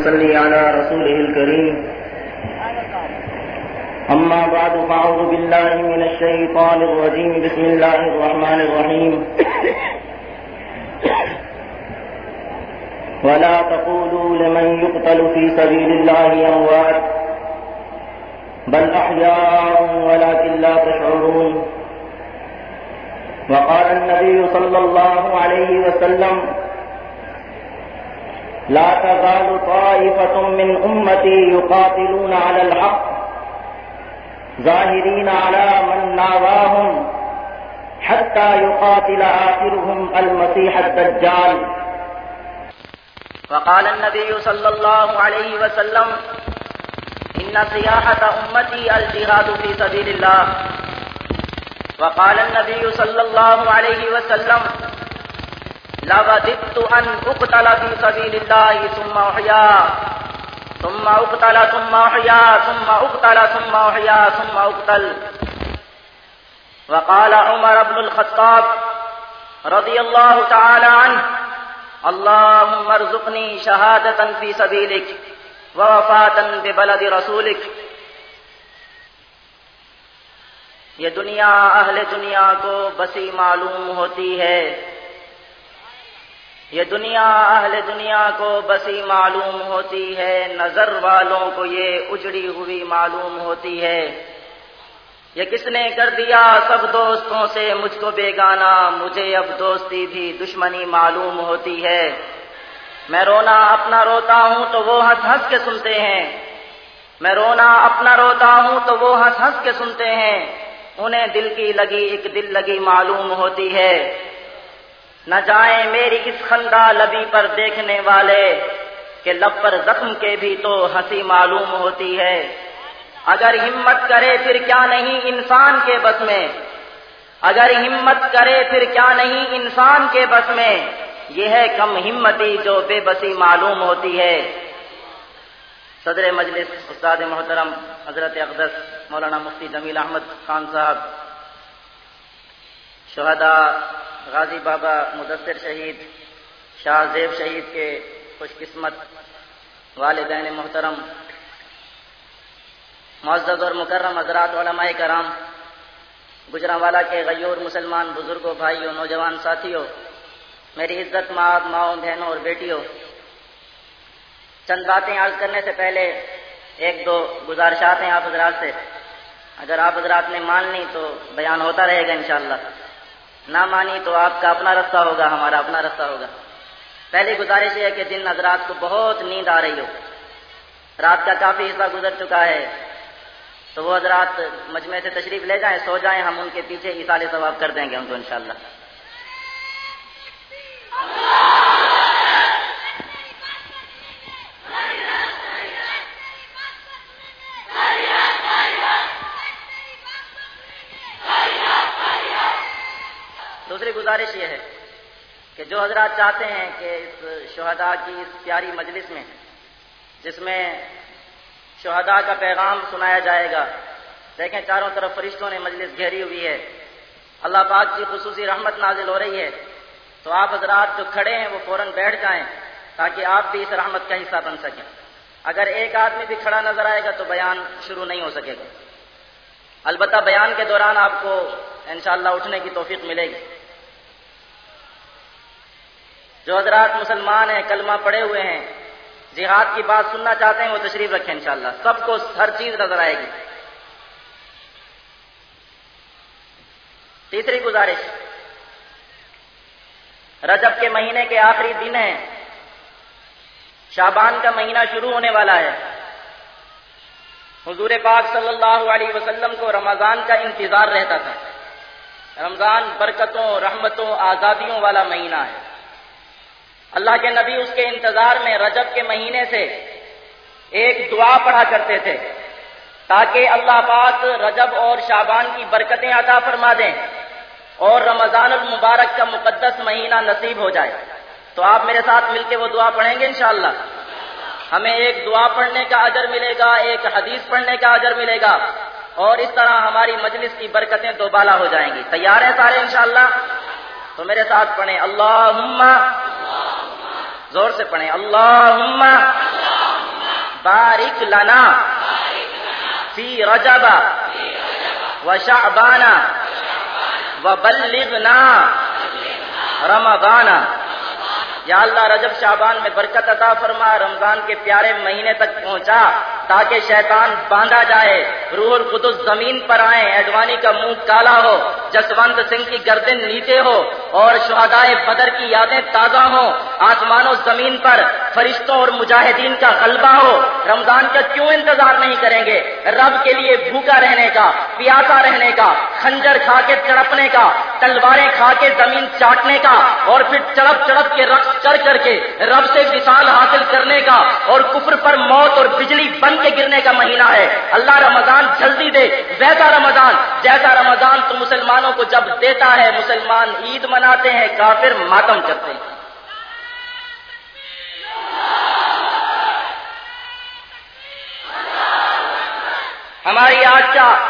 صلی على رسوله الكريم. أما بعد، فأعوذ بالله من الشيطان الرجيم. بسم الله الرحمن الرحيم. ولا تقولوا لمن يقتل في سبيل الله أموات، بل أحياء ولكن لا تشعرون. وقال النبي صلى الله عليه وسلم لا تزال طائفة من أمتي يقاتلون على الحق، ظاهرين على من ناواهم، حتى يقاتل آخرهم المسيح الدجال. وقال النبي صلى الله عليه وسلم، إن سياحة أمتي الجهاد في سبيل الله. وقال النبي صلى الله عليه وسلم لوددت أن أقتل في سبيل الله ثم أحيا ثم أقتل ثم أحيا ثم أقتل ثم أحيا ثم أقتل وقال عمر بن الخطاب رضي الله تعالى عنه اللهم ارزقني شهادة في سبيلك ووفاة ببلد رسولك یہ دنیا اہل دنیا کو بسی معلوم ہوتی ہے یہ دنیا اہل دنیا کو بسی معلوم ہوتی ہے، نظر والوں کو یہ اجڑی ہوئی معلوم ہوتی ہے۔ یہ کس نے کر دیا سب دوستوں سے؟ مجھ کو بیگانا مجھے اب دوستی بھی دشمنی معلوم ہوتی ہے۔ میں رونا اپنا روتا ہوں تو وہ ہنس ہنس کے سنتے ہیں۔ میں رونا اپنا روتا ہوں تو وہ ہنس ہنس کے سنتے ہیں۔ انہیں دل کی لگی، ایک دل لگی معلوم ہوتی ہے۔ نہ جائیں میری اس خندہ لبی پر دیکھنے والے کہ لب پر زخم کے بھی تو ہنسی معلوم ہوتی ہے۔ اگر ہمت کرے پھر کیا نہیں انسان کے بس میں۔ اگر ہمت کرے پھر کیا نہیں انسان کے بس میں۔ یہ ہے کم ہمتی جو بے بسی معلوم ہوتی ہے۔ صدر مجلس استاد محترم حضرت اقدس مولانا مفتی جمیل احمد خان صاحب شہدا غازی بابا مدثر شہید، شاہ زیب شہید کے خوش قسمت والدین محترم، معزز اور مکرم حضرات علماء کرام گجرا والا کے غیور مسلمان بزرگوں بھائیوں نوجوان ساتھیوں میری عزت ماں، ماؤں، بہنوں اور بیٹیوں چند باتیں عرض کرنے سے پہلے ایک دو گزارشات ہیں آپ حضرات سے۔ اگر آپ حضرات نے مان لی تو بیان ہوتا رہے گا انشاءاللہ۔ نہ مانی تو آپ کا اپنا رستہ ہوگا، ہمارا اپنا رستہ ہوگا۔ پہلی گزارش یہ ہے کہ جن حضرات کو بہت نیند آ رہی ہو۔ رات کا کافی حصہ گزر چکا ہے۔ تو وہ حضرات مجمع سے تشریف لے جائیں، سو جائیں، ہم ان کے پیچھے اثال ثواب کر دیں گے ان کو انشاءاللہ۔ دوسری گزارش یہ ہے کہ جو حضرات چاہتے ہیں کہ اس شہداء کی اس پیاری مجلس میں، جس میں شہداء کا پیغام سنایا جائے گا، دیکھیں چاروں طرف فرشتوں نے مجلس گھیری ہوئی ہے۔ اللہ پاک کی خصوصی رحمت نازل ہو رہی ہے۔ تو آپ حضرات جو کھڑے ہیں، وہ فوراً بیٹھ جائیں تاکہ آپ بھی اس رحمت کا حصہ بن سکیں۔ اگر ایک آدمی بھی کھڑا نظر آئے گا تو بیان شروع نہیں ہو سکے گا۔ البتہ بیان کے دوران آپ کو انشاءاللہ اٹھنے کی توفیق ملے گی۔ جو حضرات مسلمان ہیں، کلمہ پڑے ہوئے ہیں۔ جہاد کی بات سننا چاہتے ہیں، وہ تشریف رکھیں انشاءاللہ۔ سب کو ہر چیز نظر آئے گی۔ تیسری گزارش۔ رجب کے مہینے کے آخری دن ہیں۔ شابان کا مہینہ شروع ہونے والا ہے۔ حضور پاک صلی اللہ علیہ وسلم کو رمضان کا انتظار رہتا تھا۔ رمضان برکتوں، رحمتوں، آزادیوں والا مہینہ ہے۔ اللہ کے نبی اس کے انتظار میں رجب کے مہینے سے ایک دعا پڑھا کرتے تھے تاکہ اللہ پاک رجب اور شابان کی برکتیں عطا فرما دیں اور رمضان المبارک کا مقدس مہینہ نصیب ہو جائے۔ تو آپ میرے ساتھ مل کے وہ دعا پڑھیں گے انشاءاللہ۔ ہمیں ایک دعا پڑھنے کا اجر ملے گا، ایک حدیث پڑھنے کا اجر ملے گا اور اس طرح ہماری مجلس کی برکتیں دوبالا ہو جائیں گی۔ تیار ہیں سارے انشاءاللہ؟ تو میرے ساتھ پڑھیں۔ اللہ زور سے پڑھیں۔ اللہم بارک لنا فی رجب و شعبانہ و بلغنا رمضان۔ یا اللہ رجب شعبان میں برکت عطا فرما، رمضان کے پیارے مہینے تک پہنچا تاکہ شیطان باندھا جائے، روح القدس زمین پر آئیں، ایڈوانی کا منہ کالا ہو جسونت سنگھ کی گردن نیچے ہو اور شہدائے بدر کی یادیں تازہ ہوں۔ آسمان و زمین پر فرشتوں اور مجاہدین کا غلبہ ہو۔ رمضان کا کیوں انتظار نہیں کریں گے؟ رب کے لیے بھوکا رہنے کا، پیاسا رہنے کا، خنجر کھا کے چڑپنے کا، تلواریں کھا کے زمین چاٹنے کا اور پھر چڑپ چڑپ کے رقص کر کر کے رب سے مثال حاصل کرنے کا اور کفر پر موت اور بجلی بن کے گرنے کا مہینہ ہے۔ اللہ رمضان جلدی دے۔ ویسا رمضان، جیسا رمضان تو مسلمانوں کو جب دیتا ہے، مسلمان عید مناتے ہیں، کافر ماتم کرتے ہیں۔ ہماری آج کا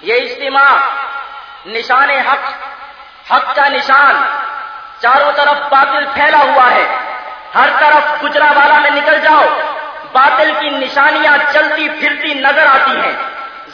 یہ اجتماع، نشان حق حق کا نشان چاروں طرف باطل پھیلا ہوا ہے۔ ہر طرف گجرا والا میں نکل جاؤ۔ باطل کی نشانیاں چلتی پھرتی نظر آتی ہیں۔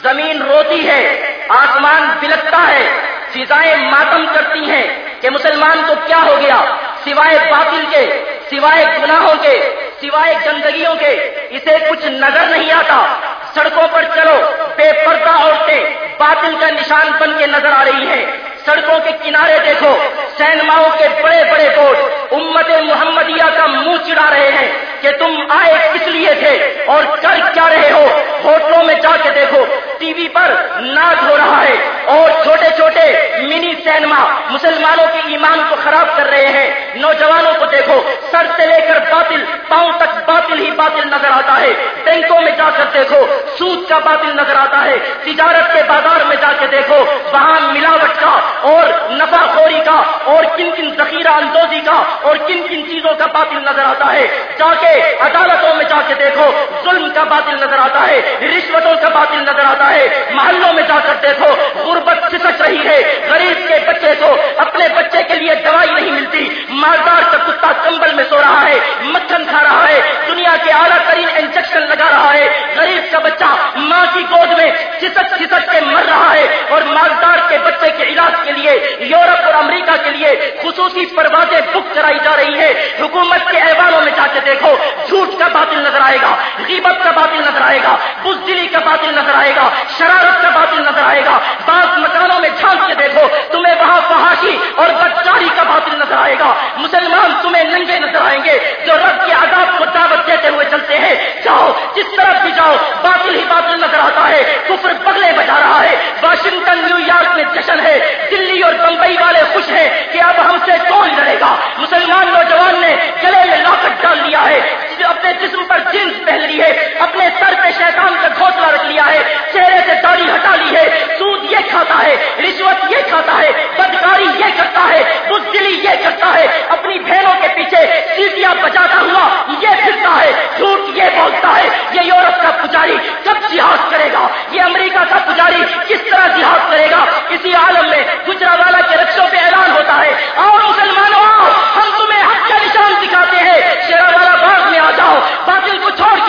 زمین روتی ہے، آسمان بلکتا ہے۔ فضائیں ماتم کرتی ہیں کہ مسلمان کو کیا ہو گیا؟ سوائے باطل کے، سوائے گناہوں کے، سوائے گندگیوں کے۔ اسے کچھ نظر نہیں آتا۔ سڑکوں پر چلو، بے پردہ عورتیں باطل کا نشان بن کے نظر آ رہی ہیں۔ سڑکوں کے کنارے دیکھو، سینماؤں کے بڑے بڑے بورڈ، امت محمدیہ کا منہ چڑا رہے ہیں کہ تم آئے کس لیے تھے اور کر کیا رہے ہو؟ ہوٹلوں میں جا کے دیکھو، ٹی وی پر ناچ ہو رہا ہے اور چھوٹے چھوٹے منی سینما مسلمانوں کے ایمان کو خراب کر رہے ہیں۔ نوجوانوں کو دیکھو، سر سے لے کر باطل، پاؤں تک باطل ہی باطل نظر آتا ہے۔ بینکوں میں جا کر دیکھو، سود کا باطل نظر آتا ہے۔ تجارت کے بازار میں جا کے دیکھو، وہاں ملاوٹ کا اور نفا خوری کا اور کن کن ذخیرہ اندوزی کا اور کن کن چیزوں کا باطل نظر آتا ہے۔ جا کے عدالتوں میں جا کے دیکھو، ظلم کا باطل نظر آتا ہے، رشوتوں کا باطل نظر آتا ہے۔ محلوں میں جا کر دیکھو، غربت کھسک رہی ہے۔ غریب کے بچے کو اپنے بچے کے لیے دوائی نہیں ملتی۔ مالدار کا کتا کمبل میں سو رہا ہے، مکھن کھا رہا ہے، دنیا کے اعلیٰ ترین انجیکشن لگا رہا ہے۔ غریب کا بچہ ماں کی گود میں چسک چسک کے مر رہا ہے اور مالدار کے بچے کے علاج کے لیے، یورپ اور امریکہ کے لیے خصوصی پروازیں بک کرائی جا رہی ہے حکومت کے احوالوں میں جا کے دیکھو، جھوٹ کا باطل نظر آئے گا، غیبت کا باطل نظر آئے گا۔ بزدلی کا باطل نظر آئے گا، شرارت کا باطل نظر آئے گا۔ بعض مکانوں میں جھانک کے دیکھو، تمہیں وہاں فحاشی اور بدچاری کا باطل نظر آئے گا۔ مسلمان تمہیں ننگے نظر آئیں گے، جو رب کی عذاب کو دعوت دیتے ہوئے چلتے ہیں۔ جاؤ، جس طرف بھی جاؤ، باطل ہی باطل نظر آتا ہے۔ کفر بگلے بجا رہا ہے۔ واشنگٹن، نیو یارک میں جشن ہے۔ دلی اور بمبئی والے خوش ہیں کہ اب ہم سے کون لڑے گا۔ مسلمان نوجوان نے گلے میں لاکٹ ڈال لیا ہے۔ اپنے جسم پر جنس پہن لی ہے، اپنے سر پہ شیطان کا گھونسلہ رکھ لیا ہے، چہرے سے داڑھی ہٹا لی ہے، سود یہ کھاتا ہے، رشوت یہ کھاتا ہے، بدکاری یہ کرتا ہے، بزدلی یہ کرتا ہے، اپنی بہنوں کے پیچھے سیٹیاں بجاتا ہوا یہ پھرتا ہے، جھوٹ یہ بولتا ہے، یہ یورپ کا پجاری کب جہاز کرے گا؟ یہ امریکہ کا پجاری کس طرح جہاز کرے گا؟ اسی عالم میں گجرا والا کے رقصوں پہ اعلان ہوتا ہے۔ اور مسلمانوں ہم تمہیں حق کا نشان دکھاتے ہیں۔ شیرا والا باغ میں آ جاؤ، باطل کو چھوڑ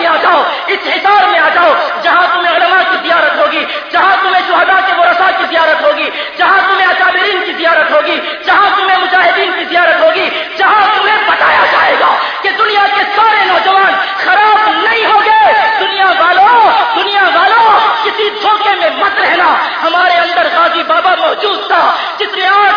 اس حصار میں آ جاؤ جہاں تمہیں علماء کی زیارت ہوگی، جہاں تمہیں شہدا کے ورثاء کی زیارت ہوگی، جہاں تمہیں اکابرین کی زیارت ہوگی، جہاں تمہیں مجاہدین کی زیارت ہوگی، جہاں تمہیں بتایا جائے گا کہ دنیا کے سارے نوجوان خراب نہیں ہو گئے دنیا والوں دنیا والوں کسی دھوکے میں مت رہنا۔ ہمارے اندر غازی بابا موجود تھا جس نے آٹھ سال تک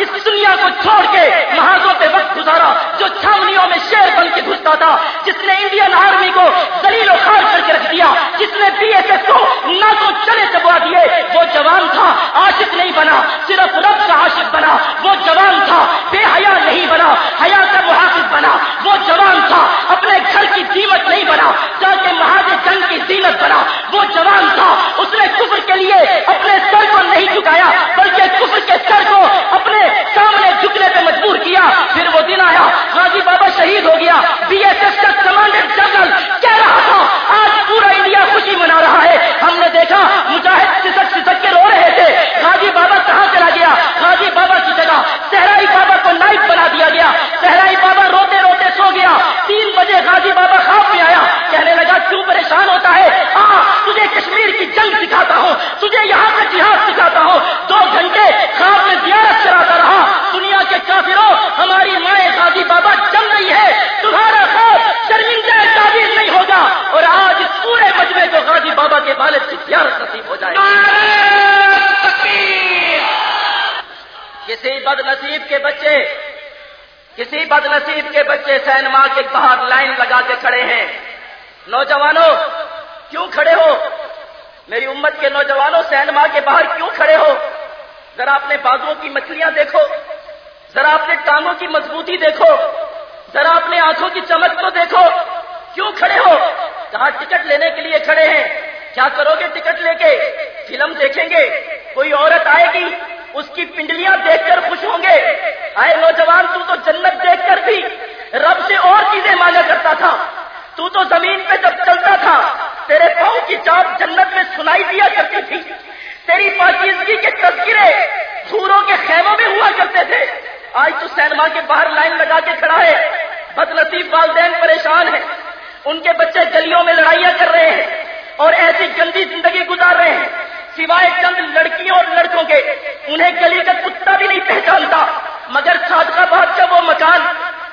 اس دنیا کو چھوڑ کے محاذوں پہ وقت گزارا، جو چھاونیوں میں شیر بن کے گھستا تھا، جس نے انڈین آرمی کو دلیل و خار کر کے رکھ دیا، جس نے بی ایس ایف کو نہ چلے چبوا دیے، وہ جوان تھا، عاشق نہیں بنا، صرف رب کا عاشق بنا، وہ جوان تھا، بے حیا نہیں بنا، حیا کا محافظ بنا، وہ جوان تھا، اپنے گھر کی قیمت نہیں بنا جاکہ مہاج جنگ کی زینت بنا، وہ جوان تھا، اس نے کفر کے لیے اپنے سر کو نہیں جھکایا، بلکہ کفر کے سر کو اپنے سامنے جھکنے پہ مجبور کیا پھر وہ دن آیا غازی بابا شہید ہو گیا بی ایس ایف کا کمانڈر جنرل کہہ رہا تھا آج پورا انڈیا خوشی منا رہا ہے ہم نے دیکھا مجاہد سسک سسک کے رو رہے تھے غازی بابا کہاں چلا گیا غازی بابا کی جگہ صحرائی بابا کو نائب بنا دیا گیا صحرائی بابا روتے روتے سو گیا تین بجے غازی بابا نصیب کے بچے کسی بد نصیب کے بچے سینما کے باہر لائن لگا کے کھڑے ہیں۔ نوجوانوں، کیوں کھڑے ہو؟ میری امت کے نوجوانوں، سینما کے باہر کیوں کھڑے ہو؟ ذرا اپنے بازوں کی مچھلیاں دیکھو۔ ذرا اپنے ٹانگوں کی مضبوطی دیکھو۔ ذرا اپنے آنکھوں کی چمک کو دیکھو۔ کیوں کھڑے ہو؟ کہاں ٹکٹ لینے کے لیے کھڑے ہیں؟ کیا کرو گے ٹکٹ لے کے؟ فلم دیکھیں گے؟ کوئی عورت آئے گی؟ اس کی پنڈلیاں دیکھ کر خوش ہوں گے؟ آئے نوجوان، تو تو جنت دیکھ کر بھی رب سے اور چیزیں مانگا کرتا تھا۔ تو تو زمین پہ جب چلتا تھا، تیرے پاؤں کی چاپ جنت میں سنائی دیا کرتی تھی۔ تیری پاکیزگی کے تذکرے سوروں کے خیموں میں ہوا کرتے تھے۔ آج تو سینما کے باہر لائن لگا کے کھڑا ہے۔ بد نصیب والدین پریشان ہیں۔ ان کے بچے گلیوں میں لڑائیاں کر رہے ہیں۔ اور ایسی گندی زندگی گزار رہے ہیں۔ سوائے چند لڑکیوں اور لڑکوں کے، انہیں گلی کا کتا بھی نہیں پہچانتا۔ مگر صادقہ باد کا وہ مکان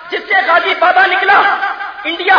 جس سے غازی بابا نکلا۔ انڈیا،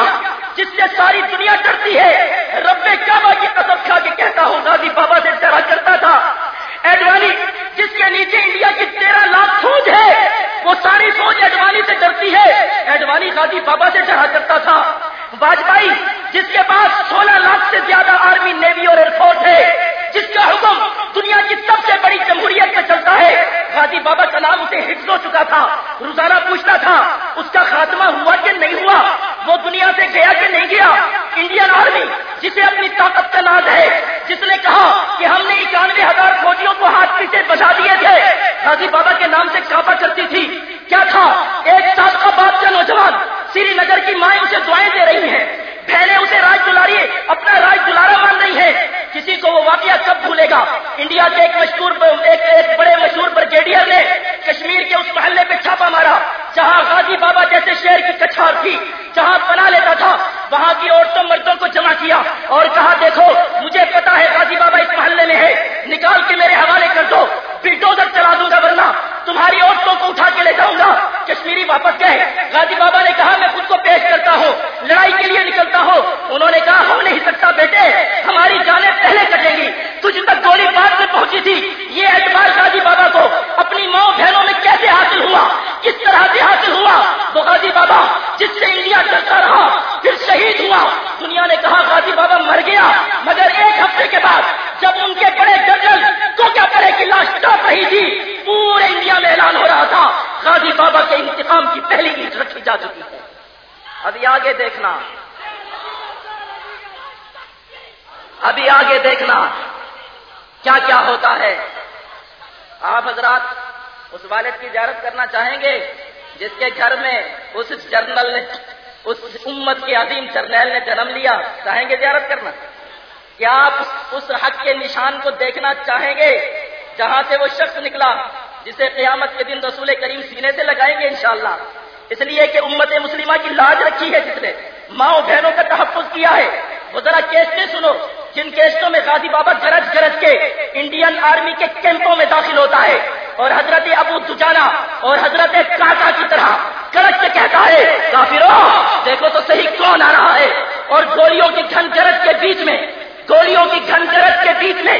جس سے ساری دنیا ڈرتی ہے۔ رب کعبہ کی قسم کھا کے کہتا ہوں، غازی بابا سے ڈرا کرتا تھا۔ ایڈوانی، جس کے نیچے انڈیا کی تیرہ لاکھ فوج ہے، وہ ساری فوج ایڈوانی سے ڈرتی ہے۔ ایڈوانی غازی بابا سے ڈرا کرتا تھا۔ واجپئی جس کے پاس سولہ لاکھ سے زیادہ آرمی، نیوی اور ایئرفورس ہے، جس کا حکم دنیا کی سب سے بڑی جمہوریت میں چلتا ہے۔ غازی بابا کا نام اسے حفظ ہو چکا تھا، روزانہ پوچھتا تھا، اس کا خاتمہ ہوا کہ نہیں ہوا؟ وہ دنیا سے گیا کہ نہیں گیا؟ انڈین آرمی، جسے اپنی طاقت کا ناز ہے، جس نے کہا کہ ہم نے اکانوے ہزار فوجیوں کو ہاتھ پیچھے بچا دیے تھے۔ غازی بابا کے نام سے کافا کرتی تھی۔ کیا تھا؟ ایک سال کا باپ کا نوجوان، سری نگر کی مائیں اسے دعائیں دے رہی ہیں۔ بہنیں اسے راج دلاری، اپنا راج دلارا مان رہی ہے کسی کو وہ واقعہ کب بھولے گا۔ انڈیا کے ایک مشہور ایک ایک بڑے مشہور بریگیڈیئر نے کشمیر کے اس محلے پہ چھاپا مارا، جہاں غازی بابا جیسے شہر کی کچھار تھی، جہاں پنا لیتا تھا، وہاں کی عورتوں مردوں کو جمع کیا اور کہا، دیکھو، مجھے پتا ہے غازی بابا اس محلے میں ہے، نکال کے میرے حوالے کر دو، بلڈوزر چلا دوں گا ورنہ تمہاری عورتوں کو اٹھا کے لے جاؤں گا۔ کشمیری واپس گئے۔ غازی بابا نے کہا، میں خود کو پیش کرتا ہوں۔ لڑائی کے لیے نکلتا ہوں۔ انہوں نے کہا ہو نہیں سکتا بیٹے۔ ہماری جانیں پہلے کٹیں گی۔ تجھ تک گولی بات میں پہنچی تھی۔ یہ اعتبار غازی بابا کو اپنی ماں بہنوں میں کیسے حاصل ہوا؟ کس طرح سے حاصل ہوا؟ وہ غازی بابا جس سے انڈیا چلتا رہا، پھر شہید ہوا۔ دنیا نے کہا، غازی بابا مر گیا۔ مگر ایک ہفتے کے بعد جب ان کے بڑے جنرل تو کیا کرے کی لاش ٹپ رہی تھی، پورے انڈیا میں اعلان ہو رہا تھا، غازی بابا کے انتقام کی پہلی اینٹ رکھی جا چکی ہے۔ ابھی آگے دیکھنا۔ ابھی آگے دیکھنا۔ کیا کیا ہوتا ہے؟ آپ حضرات اس والد کی زیارت کرنا چاہیں گے؟ جس کے گھر میں اس جرنل نے، اس امت کے عظیم جرنیل نے جنم لیا، چاہیں گے زیارت کرنا؟ کیا آپ اس حق کے نشان کو دیکھنا چاہیں گے؟ جہاں سے وہ شخص نکلا جسے قیامت کے دن رسول کریم سینے سے لگائیں گے انشاءاللہ۔ اس لیے کہ امت مسلمہ کی لاج رکھی ہے جس نے۔ ماں بہنوں کا تحفظ کیا ہے۔ وہ ذرا کیسٹیں سنو۔ جن کیسٹوں میں غازی بابا گرج گرج کے انڈین آرمی کے کیمپوں میں داخل ہوتا ہے۔ اور حضرت ابو دجانا اور حضرت کاکا کی طرح گرج کے کہتا ہے کافرو دیکھو تو صحیح کون آ رہا ہے۔ اور گولیوں کی گھن گرج کے بیچ میں، گولیوں کی گھن گرج کے بیچ میں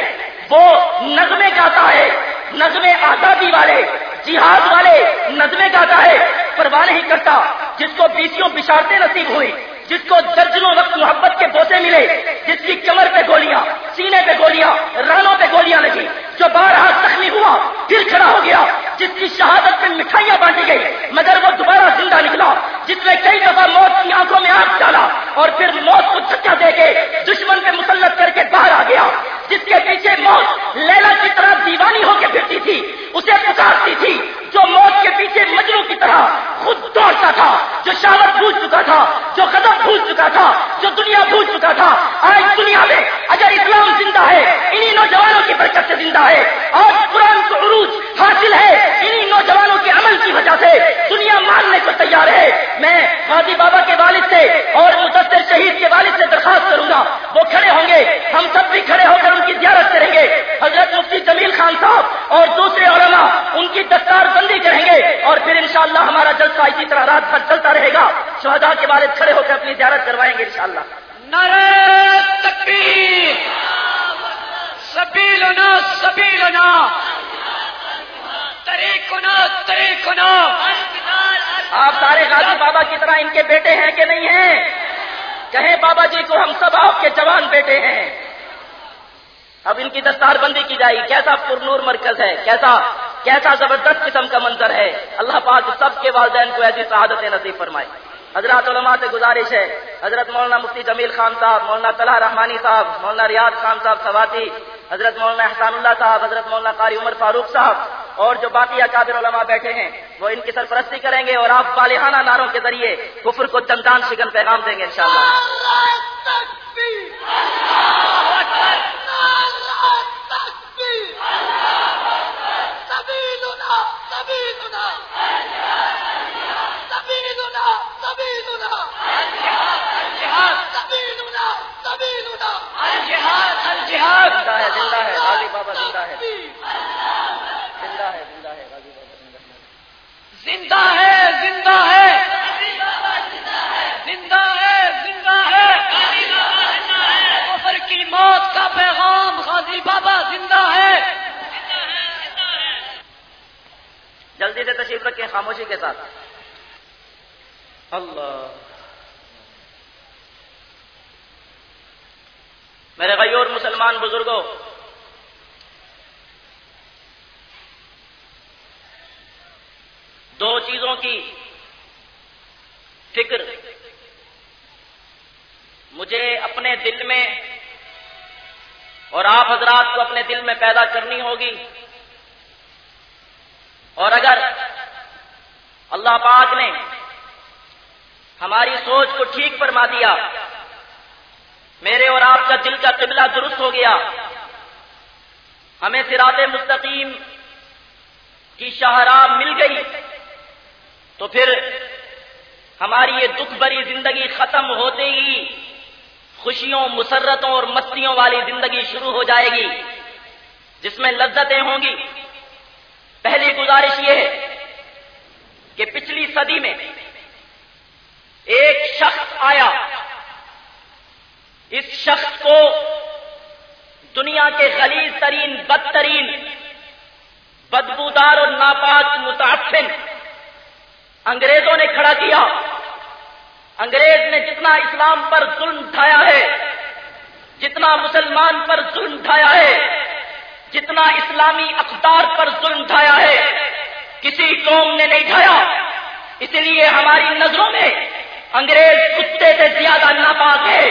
وہ نظمیں گاتا ہے۔ نظمیں آزادی والے، جہاد والے نظمیں گاتا ہے، پرواہ نہیں کرتا۔ جس کو بیسیوں بشارتیں نصیب ہوئی جس کو درجنوں وقت محبت کے بوسے ملے، جس کی کمر پہ گولیاں، سینے پہ گولیاں، رانوں پہ گولیاں لگی جو بار ہاتھ زخمی ہوا، پھر کھڑا ہو گیا، جس کی شہادت میں مٹھائیاں بانٹی گئی مگر وہ دوبارہ زندہ نکلا، جس نے کئی دفعہ موت کی آنکھوں میں آگ ڈالا اور پھر موت کو دھکا دے کے دشمن پہ مسلط کر کے باہر آ گیا۔ جس کے پیچھے موت لیلا کی طرح دیوانی ہو کے پھرتی تھی، اسے پکارتی تھی۔ جو موت کے پیچھے مجرو کی طرح خود دوڑتا تھا، جو شہادت بھول چکا تھا، جو قدم بھول چکا تھا، جو دنیا بھول چکا تھا، آج دنیا میں اگر اسلام زندہ ہے، انہی نوجوانوں کی برکت سے زندہ ہے۔ آج قرآن کو عروج حاصل ہے، انہی نوجوانوں کے عمل کی وجہ سے دنیا ماننے کو تیار ہے۔ میں غازی بابا کے والد سے اور مدثر شہید کے والد سے درخواست کروں گا، وہ کھڑے ہوں گے۔ ہم سب بھی کھڑے ہو کر ان کی زیارت کریں گے۔ حضرت مفتی جمیل خان صاحب اور دوسرے علماء، ان کی دستار بندی کریں گے اور پھر انشاءاللہ ہمارا جلسہ اسی طرح رات بھر چلتا رہے گا۔ شہدا کے والد کھڑے ہو کر اپنی زیارت کروائیں گے انشاءاللہ۔ سبھی لنا سبھی لنا آپ سارے غازی بابا کی طرح ان کے بیٹے ہیں کہ نہیں ہیں؟ کہیں بابا جی کو ہم سب آپ کے جوان بیٹے ہیں۔ اب ان کی دستار بندی کی جائے کیسا پرنور مرکز ہے؟ کیسا کیسا زبردست قسم کا منظر ہے۔ اللہ پاک سب کے والدین کو ایسی شہادت نصیب فرمائے۔ حضرات علماء سے گزارش ہے۔ حضرت مولانا مفتی جمیل خان صاحب، مولانا طلحہ رحمانی صاحب، مولانا ریاض خان صاحب سواتی، حضرت مولانا احسان اللہ صاحب، حضرت مولانا قاری عمر فاروق صاحب اور جو باقی اکابر علماء بیٹھے ہیں، وہ ان کی سرپرستی کریں گے اور آپ بالحانہ ناروں کے ذریعے کفر کو چندان شکن پیغام دیں گے انشاءاللہ۔ زندہ زندہ ہے غازی بابا زندہ ہے زندہ ہے زندہ ہے غازی بابا زندہ ہے زندہ ہے زندہ ہے زندہ ہے زندہ ہے کفر کی موت کا پیغام غازی بابا زندہ ہے جلدی سے تشریف رکھیں، خاموشی کے ساتھ۔ اللہ۔ میرے غیور مسلمان بزرگوں دو چیزوں کی فکر۔ مجھے اپنے دل میں اور آپ حضرات کو اپنے دل میں پیدا کرنی ہوگی۔ اور اگر اللہ پاک نے ہماری سوچ کو ٹھیک فرما دیا۔ میرے اور آپ کا دل کا قبلہ درست ہو گیا۔ ہمیں سرات مستقیم کی شاہراہ مل گئی۔ تو پھر ہماری یہ دکھ بری زندگی ختم ہوتے ہی خوشیوں، مسرتوں اور مستیوں والی زندگی شروع ہو جائے گی، جس میں لذتیں ہوں گی۔ پہلی گزارش یہ ہے کہ پچھلی صدی میں ایک شخص آیا۔ اس شخص کو دنیا کے غلیظ ترین، بدترین، بدبودار اور ناپاک متعفن انگریزوں نے کھڑا کیا۔ انگریز نے جتنا اسلام پر ظلم ڈھایا ہے، جتنا مسلمان پر ظلم ڈھایا ہے، جتنا اسلامی اقدار پر ظلم ڈھایا ہے، کسی قوم نے نہیں ڈھایا۔ اس لیے ہماری نظروں میں انگریز کتے سے زیادہ ناپاک ہے،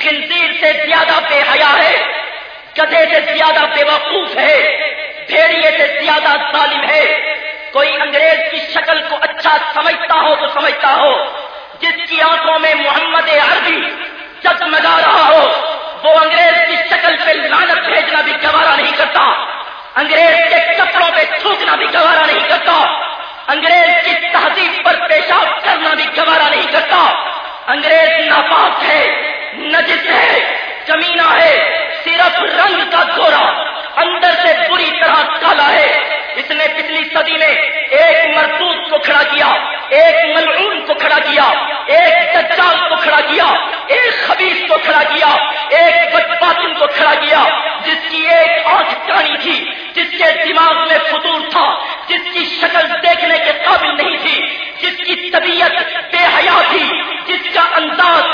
خنزیر سے زیادہ بے حیا ہے گدے سے زیادہ بے وقوف ہے، بھیڑیے سے زیادہ ظالم ہے۔ کوئی انگریز کی شکل کو اچھا سمجھتا ہو تو سمجھتا ہو، جس کی آنکھوں میں محمد عربی چکمگا رہا ہو، وہ انگریز کی شکل پہ لانت بھیجنا بھی گوارا نہیں کرتا۔ انگریز کے کپڑوں پہ تھوکنا بھی گوارا نہیں کرتا۔ انگریز کی تہذیب پر پیشاب کرنا بھی گوارا نہیں کرتا۔ انگریز ناپاک ہے، نجس ہے زمینہ ہے صرف رنگ کا گورا اندر سے بری طرح کالا ہے۔ اس نے پچھلی صدی میں ایک مرسوس کو کھڑا کیا، ایک ملعون کو کھڑا کیا، ایک دجال کو کھڑا کیا، ایک خبیص کو کھڑا کیا، ایک بچپاتن کو کھڑا کیا، جس کی ایک آنکھ کانی تھی، جس کے دماغ میں فطور تھا، جس کی شکل دیکھنے کے قابل نہیں تھی جس کی طبیعت بے حیا تھی، جس کا انداز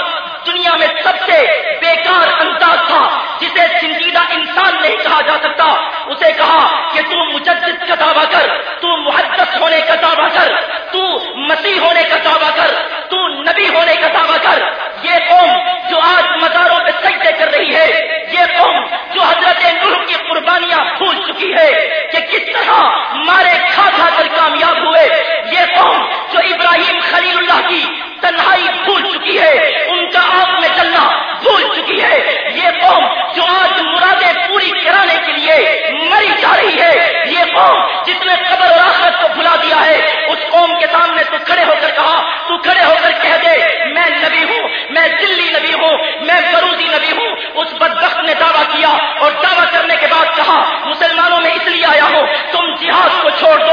دنیا میں سب سے بیکار انداز تھا، جسے سنجیدہ انسان نہیں کہا جا سکتا، اسے کہا کہ تو مجدد کا دعویٰ کر، تو محدث ہونے کا دعویٰ کر، تو مسیح ہونے کا دعویٰ کر، تو نبی ہونے کا دعویٰ کر۔ یہ قوم جو آج مزاروں پہ سجدے کر رہی ہے، یہ قوم جو حضرت نوح کی قربانیاں بھول چکی ہے کہ کس طرح مارے کھا کھا کر کامیاب ہوئے، یہ قوم جو ابراہیم خلیل اللہ کی تنہائی بھول چکی ہے، ان کا آپ میں چلنا بھول چکی ہے۔ یہ قوم جو آج مرادیں پوری کرانے کے لیے مری جا رہی ہے، یہ قوم جس نے قبر اور آخرت کو بھلا دیا ہے، اس قوم کے سامنے تو کھڑے ہو کر کہا، تو کھڑے ہو کر کہہ دے، میں نبی ہوں، میں دلی نبی ہوں، میں بروزی نبی ہوں۔ اس بدبخت نے دعویٰ کیا اور دعویٰ کرنے کے بعد کہا، مسلمانوں میں اس لیے آیا ہوں، تم جہاد کو چھوڑ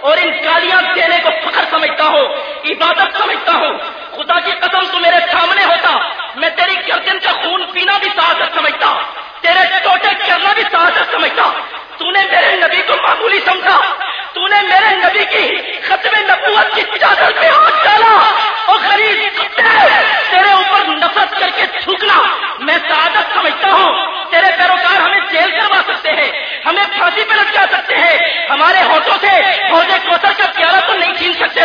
اور ان گالیاں دینے کو فخر سمجھتا ہوں، عبادت سمجھتا ہوں۔ خدا کی قسم تو میرے سامنے ہوتا، میں تیری گردن کا خون پینا بھی سعادت سمجھتا، تیرے ٹوٹے کرنا بھی سعادت سمجھتا۔ تو نے میرے نبی کو معمولی سمجھا تو نے میرے نبی کی ختم نبوت کی چادر پہ ہاتھ ڈالا۔ اور خرید تیرے اوپر نفرت کر کے تھوکنا، میں سعادت سمجھتا ہوں۔ تیرے پیروکار ہمیں جیل کروا سکتے ہیں۔ پھانسی پہ لٹکا سکتے ہیں۔ ہمارے ہوٹوں سے پودے کوثر کا پیارا تو نہیں چھین سکتے۔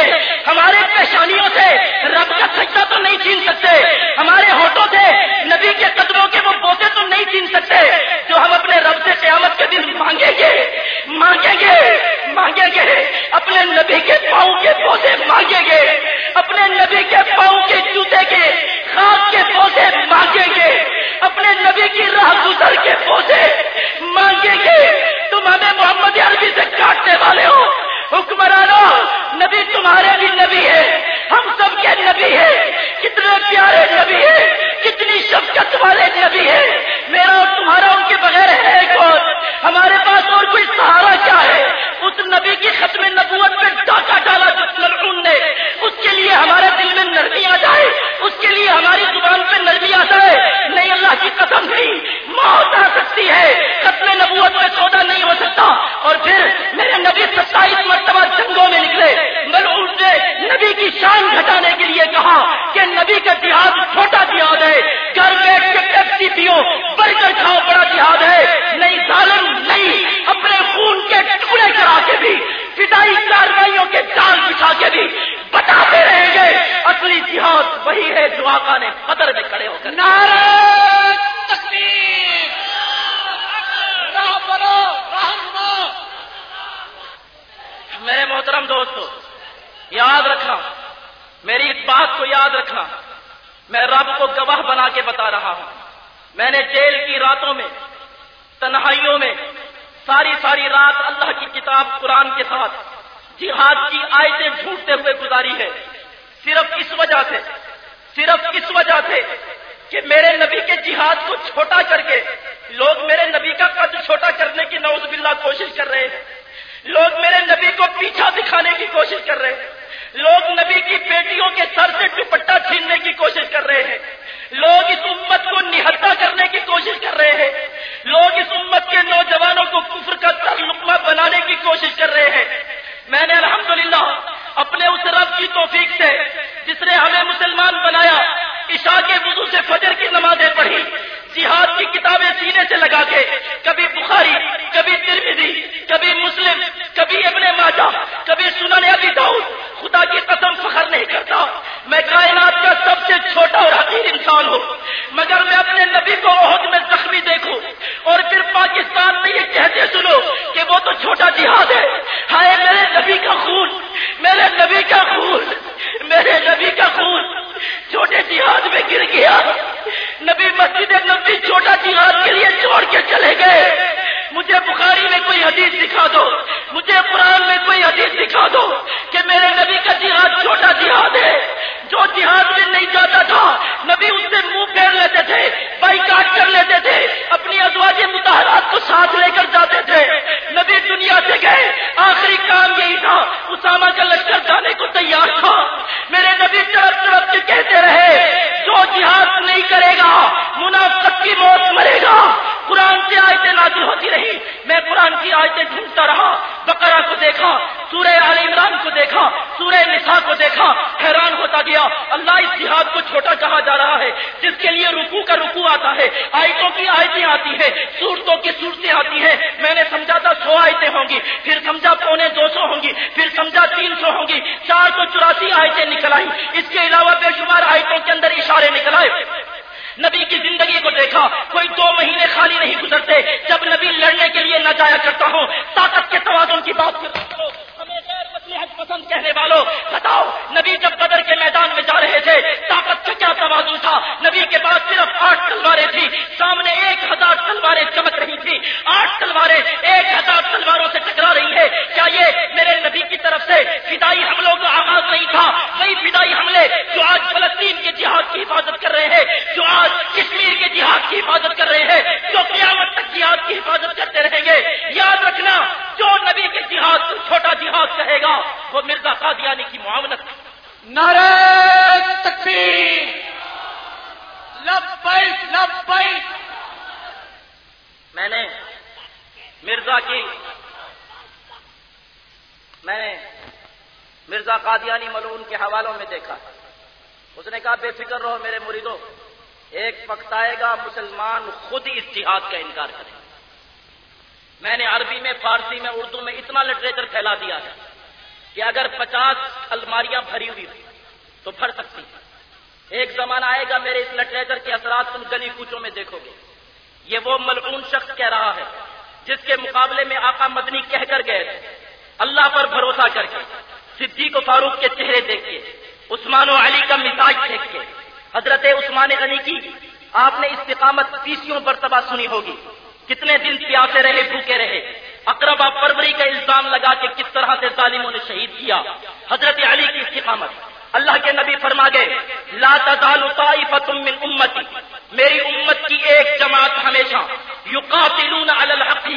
ہمارے پیشانیوں سے رب کا سجدہ تو نہیں چھین سکتے۔ ہمارے ہوٹوں سے نبی کے قدموں کے وہ بوتے تو نہیں چھین سکتے۔ جو ہم اپنے رب سے قیامت کے دن مانگیں گے مانگیں گے مانگیں گے۔ اپنے نبی کے پاؤں کے پودے مانگیں گے۔ اپنے نبی کے پاؤں کے جوتے کے خاص کے پودے مانگیں گے۔ اپنے نبی کی راہ گزر کے پودے مانگیں گے۔ تم ہمیں محمد عربی سے کاٹنے والے ہو؟ حکمرانوں نبی تمہارے بھی نبی ہے۔ ہم سب کے نبی ہے کتنے پیارے نبی ہے کتنی شفقت والے نبی ہے میرا اور تمہارا ان کے بغیر ہے کون؟ ہمارے پاس اور کوئی سہارا کیا ہے؟ اس نبی کی ختم نبوت پہ ڈاکہ ڈالا جس لڑکن نے۔ اس کے لیے ہمارے دل میں نرمی آ جائے اس کے لیے ہماری زبان پہ نرمی آ جائے نہیں، اللہ کی قسم نہیں، موت آ سکتی ہے۔ ختم نبوت میں سودا نہیں ہو سکتا۔ اور پھر میرے نبی ستائیس مرتبہ جنگوں میں نکلے۔ ملعون نے نبی کی شان گھٹانے کے لیے کہا کہ نبی کا جہاد چھوٹا جہاد ہے۔ گھر بیٹھ کے پیپسی پیو، برگر کھاؤ، بڑا جہاد ہے۔ نہیں، ظالم، نہیں، اپنے خون کے ٹکڑے کرا۔ کے بھی فدائی کارروائیوں کے جال بچھا کے بھی بتاتے رہیں گے اصلی جہاد وہی ہے جو آقا نے قدر میں کھڑے ہو کر نعرہ تکبیر۔ راہ رہنما میرے محترم دوستو یاد رکھنا میری اس بات کو یاد رکھنا میں رب کو گواہ بنا کے بتا رہا ہوں۔ میں نے جیل کی راتوں میں تنہائیوں میں ساری ساری رات اللہ کی کتاب قرآن کے ساتھ جہاد کی آیتیں جھوٹتے ہوئے گزاری ہے۔ صرف اس وجہ سے، صرف اس وجہ سے کہ میرے نبی کے جہاد کو چھوٹا کر کے لوگ میرے نبی کا قد چھوٹا کرنے کی نوز باللہ کوشش کر رہے ہیں۔ لوگ میرے نبی کو پیچھا دکھانے کی کوشش کر رہے ہیں۔ لوگ نبی کی بیٹیوں کے سر سے دوپٹہ چھیننے کی کوشش کر رہے ہیں۔ لوگ اس امت کو نہتا کرنے کی کوشش کر رہے ہیں۔ لوگ اس امت کے نوجوانوں کو کفر کا ترلقمہ بنانے کی کوشش کر رہے ہیں۔ میں نے الحمدللہ اپنے اس رب کی توفیق سے جس نے ہمیں مسلمان بنایا، عشاء کے وضو سے فجر کی نمازیں پڑھی جہاد کی کتابیں سینے سے لگا کے، کبھی بخاری، کبھی ترمیدی کبھی مسلم، کبھی ابن ماجہ، کبھی سنن ابی داؤد۔ خدا کی قسم فخر نہیں کرتا۔ میں کائنات کا سب سے چھوٹا اور حقیر انسان ہوں۔ مگر میں اپنے نبی کو عہد میں زخمی دیکھوں۔ اور پھر پاکستان میں یہ کہتے سنو کہ وہ تو چھوٹا جہاد ہے۔ ہائے، میرے نبی کا خون، میرے نبی کا خون، میرے نبی کا خون۔ چھوٹے جہاد میں گر گیا۔ نبی مسجد نبی چھوٹا جہاد کے لیے چھوڑ کے چلے گئے۔ مجھے بخاری میں کوئی حدیث دکھا دو۔ مجھے قرآن میں کوئی حدیث دکھا دو کہ میرے نبی کا جہاد چھوٹا جہاد ہے۔ جو جہاد میں نہیں جاتا تھا، نبی اس سے منہ پھیر لیتے تھے بائی کاٹ کر لیتے تھے، اپنی ازواج متحرات کو ساتھ لے کر جاتے تھے۔ نبی دنیا سے گئے، آخری کام یہی تھا، اسامہ کا لشکر جانے کو تیار تھا۔ میرے نبی طرف طرف سے کہتے رہے، جو جہاد نہیں کرے گا منافق کی موت مرے گا قرآن سے آیتیں نازل ہوتی رہی میں قرآن کی آیتیں ڈھونڈتا رہا، بقرہ کو دیکھا، سورہ عال عمران کو دیکھا، سورہ نساء کو دیکھا، حیران ہوتا گیا، اللہ اس جہاد کو چھوٹا کہا جا رہا ہے، جس کے لیے رکو کا رکو آتا ہے، آیتوں کی آیتیں آتی ہیں، صورتوں کی صورتیں آتی ہیں، میں نے سمجھا تھا سو آیتیں ہوں گی، پھر سمجھا پونے دو سو ہوں گی، پھر سمجھا تین سو ہوں گی، چار سو چوراسی آیتیں نکل آئی اس کے علاوہ بے شمار آیتوں کے اندر اشارے نکل آئے۔ نبی کی زندگی کو دیکھا، کوئی دو مہینے خالی نہیں گزرتے۔ جب نبی لڑنے کے لیے نہ جایا کرتا ہوں، طاقت کے توازن کی بات کرتا ہوں۔ مسلحت پسند کہنے والوں، بتاؤ، نبی جب بدر کے میدان میں جا رہے تھے، طاقت کا کیا توازن تھا نبی کے پاس صرف آٹھ تلواریں تھیں، سامنے ایک ہزار تلواریں چمک رہی تھی آٹھ تلواریں ایک ہزار تلواروں سے ٹکرا رہی ہے کیا یہ میرے نبی کی طرف سے فدائی حملوں کا آغاز نہیں تھا؟ وہی فدائی حملے جو آج فلسطین کے جہاد کی حفاظت کر رہے ہیں، جو آج کشمیر کے جہاد کی حفاظت کر رہے ہیں، جو قیامت تک جہاد کی حفاظت کرتے رہیں گے۔ یاد رکھنا، جو نبی کے جہاد کو چھوٹا جہاد کہے گا وہ مرزا قادیانی کی معاونت نعرہ تکبیر۔ لبیک لبیک۔ میں نے مرزا کی میں نے مرزا قادیانی ملون کے حوالوں میں دیکھا۔ اس نے کہا بے فکر رہو میرے مریدوں ایک وقت آئے گا مسلمان خود ہی اس جہاد کا انکار کرے۔ میں نے عربی میں فارسی میں اردو میں اتنا لٹریچر پھیلا دیا ہے۔ کہ اگر پچاس الماریاں بھری ہوئی تو بھر سکتی ایک زمانہ آئے گا میرے اس لٹریچر کے اثرات تم گلی کوچوں میں دیکھو گے۔ یہ وہ ملعون شخص کہہ رہا ہے جس کے مقابلے میں آقا مدنی کہہ کر گئے تھے۔ اللہ پر بھروسہ کر کے، صدیق و فاروق کے چہرے دیکھ کے، عثمان و علی کا مزاج دیکھ کے۔ حضرت عثمان غنی کی آپ نے استقامت تیسیوں مرتبہ سنی ہوگی۔ کتنے دن پیاسے رہے، بھوکے رہے۔ اقربا پروری کا الزام لگا کے کس طرح سے ظالموں نے شہید کیا۔ حضرت علی کی استقامت۔ اللہ کے نبی فرما گئے، لا تزال طائفۃ من امتی۔ میری امت کی ایک جماعت ہمیشہ یقاتلون علی الحق،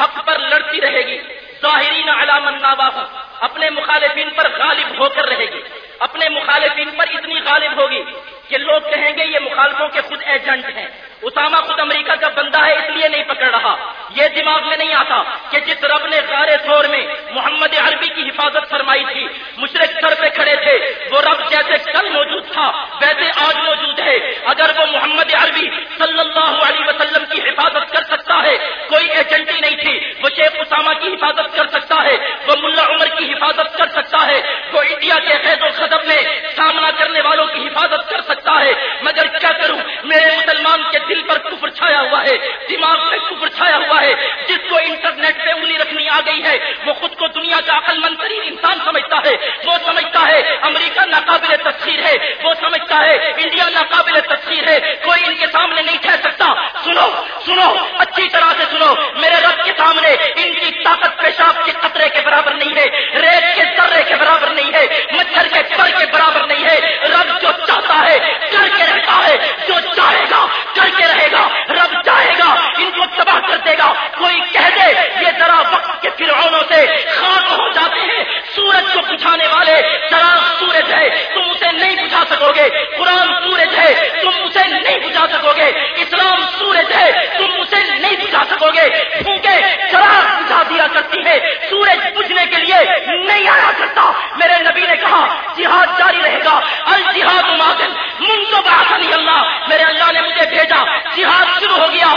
حق پر لڑتی رہے گی۔ ظاہرین علی من ناباہ اپنے مخالفین پر غالب ہو کر رہے گی۔ اپنے مخالفین پر اتنی غالب ہوگی کہ لوگ کہیں گے یہ مخالفوں کے خود ایجنٹ ہیں۔ اسامہ خود امریکہ کا بندہ ہے، اس لیے نہیں پکڑ رہا۔ یہ دماغ میں نہیں آتا کہ جس رب نے غار سور میں محمد عربی کی حفاظت فرمائی تھی، مشرق سر پہ کھڑے تھے، وہ رب جیسے کل موجود تھا، ویسے آج موجود ہے۔ اگر وہ محمد عربی صلی اللہ علیہ وسلم کی حفاظت کر سکتا ہے، کوئی ایجنٹی نہیں تھی، وہ شیخ اسامہ کی حفاظت کر سکتا ہے، وہ ملا عمر کی حفاظت کر سکتا ہے، وہ انڈیا کے خید و خدم میں سامنا کرنے والوں کی حفاظت کر سکتا ہے۔ مگر کیا کروں؟ میرے مسلمان کے دل پر کفر چھایا ہوا ہے، دماغ پہ کفر چھایا ہوا ہے۔ جس کو انٹرنیٹ پہ انگلی رکھنی آ گئی ہے، وہ خود کو دنیا کا عقل مند ترین انسان سمجھتا ہے۔ وہ سمجھتا ہے امریکہ ناقابل تفصیل ہے۔ وہ سمجھتا ہے انڈیا ناقابل تفصیل ہے۔ کوئی ان کے سامنے نہیں ٹھہر سکتا۔ سنو سنو، اچھی طرح سے سنو۔ میرے رب کے سامنے ان کی طاقت پیشاب کے خطرے کے برابر نہیں ہے، ریت کے ذرے کے برابر نہیں ہے، مچھر کے پر کے برابر نہیں ہے۔ رب جو چاہتا ہے، کر کے رہتا ہے۔ جو چاہے گا، کر کے رہے گا، رب چاہے گا، ان کو تباہ کر دے گا۔ کوئی کہہ دے، یہ ذرا وقت کے فرعونوں سے خاک ہو جاتے ہیں، سورج کو بچھانے والے ذرا سورج ہے، تم اسے نہیں بچھا سکو گے قرآن سورج ہے، تم اسے نہیں بچھا سکو گے اسلام سورج ہے، تم اسے نہیں بچھا سکو گے پھونکے ذرا بچھا دیا کرتی ہے سورج بجھنے کے لیے نہیں آیا کرتا۔ میرے نبی نے کہا، جہاد جاری رہے گا۔ الجہاد مادن منتو اللہ میرے اللہ نے مجھے بھیجا. جہاد شروع ہو گیا.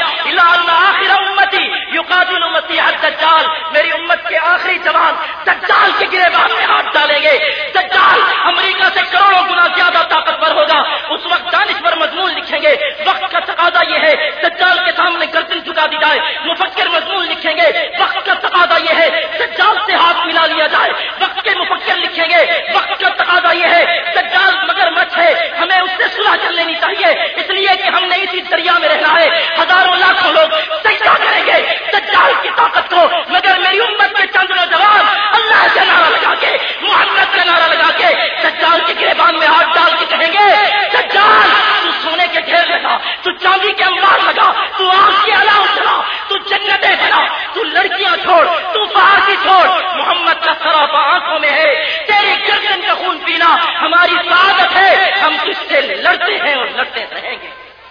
آخر امتی یقاتل امتی ہر دجال. میری امت کے آخری جوان دجال کے گرے بات میں ہاتھ ڈالیں گے. دجال امریکہ سے کروڑوں گنا زیادہ طاقتور ہوگا. اس وقت دانشور مضمون لکھیں گے. وقت کا تقاضا یہ ہے. دجال کے سامنے گردن جھکا دی جائے. مفکر مضمون لکھیں گے. وقت کا تقاضا یہ ہے. دجال سے ہاتھ ملا لیا جائے. وقت کے مفکر لکھیں گے. وقت کا تقاضا یہ ہے. دجال مگر مچھ ہے. ہمیں اس سے صلح کر لینی چاہیے۔ اس لیے کہ ہم نے اسی دریا میں رہنا ہے۔ ہزاروں لاکھوں لوگ سجدہ کریں گے۔ دجال کی طاقت کو۔ مگر میری امت کے چند نوجوان اللہ کا نعرہ لگا کے، محمد کا نعرہ لگا کے دجال کے گربان میں ہاتھ ڈال کے کہیں گے، دجال، تو سونے کے ڈھیر لگا، تو چاندی کے انبار لگا، تو آگ کے علاؤ چلا تو جنتیں بنا، تو لڑکیاں چھوڑ، تو پہاڑی چھوڑ۔ محمد کا سراپا آنکھوں میں ہے تیری گردن کا خون پینا ہماری سعادت ہے۔ ہم کس سے لڑتے ہیں اور لڑتے رہیں گے۔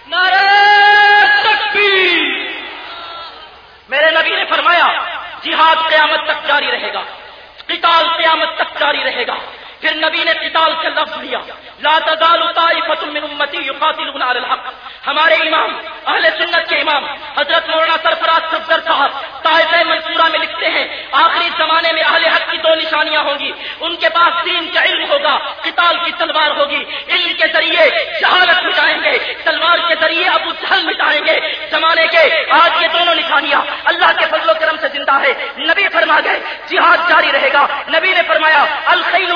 نعرہ تکبیر۔ میرے نبی نے فرمایا، جہاد قیامت تک جاری رہے گا، قتال قیامت تک جاری رہے گا۔ پھر نبی نے قتال کا لفظ لیا، لا تزال طائفۃ من امتی یقاتلون علی الحق. ہمارے امام، اہل سنت کے امام، حضرت مولانا سرفراز صفدر صاحب طائف منصورہ میں لکھتے ہیں، آخری زمانے میں اہل حق کی دو نشانیاں ہوں گی۔ ان کے پاس دین کا علم ہوگا، قتال کی تلوار ہوگی۔ علم کے ذریعے جہالت مٹائیں گے، تلوار کے ذریعے ابو جہل مٹائیں گے۔ زمانے کے آج یہ دونوں نشانیاں اللہ کے فضل و کرم سے زندہ ہے نبی فرما گئے، جہاد جاری رہے گا۔ نبی نے فرمایا الخیر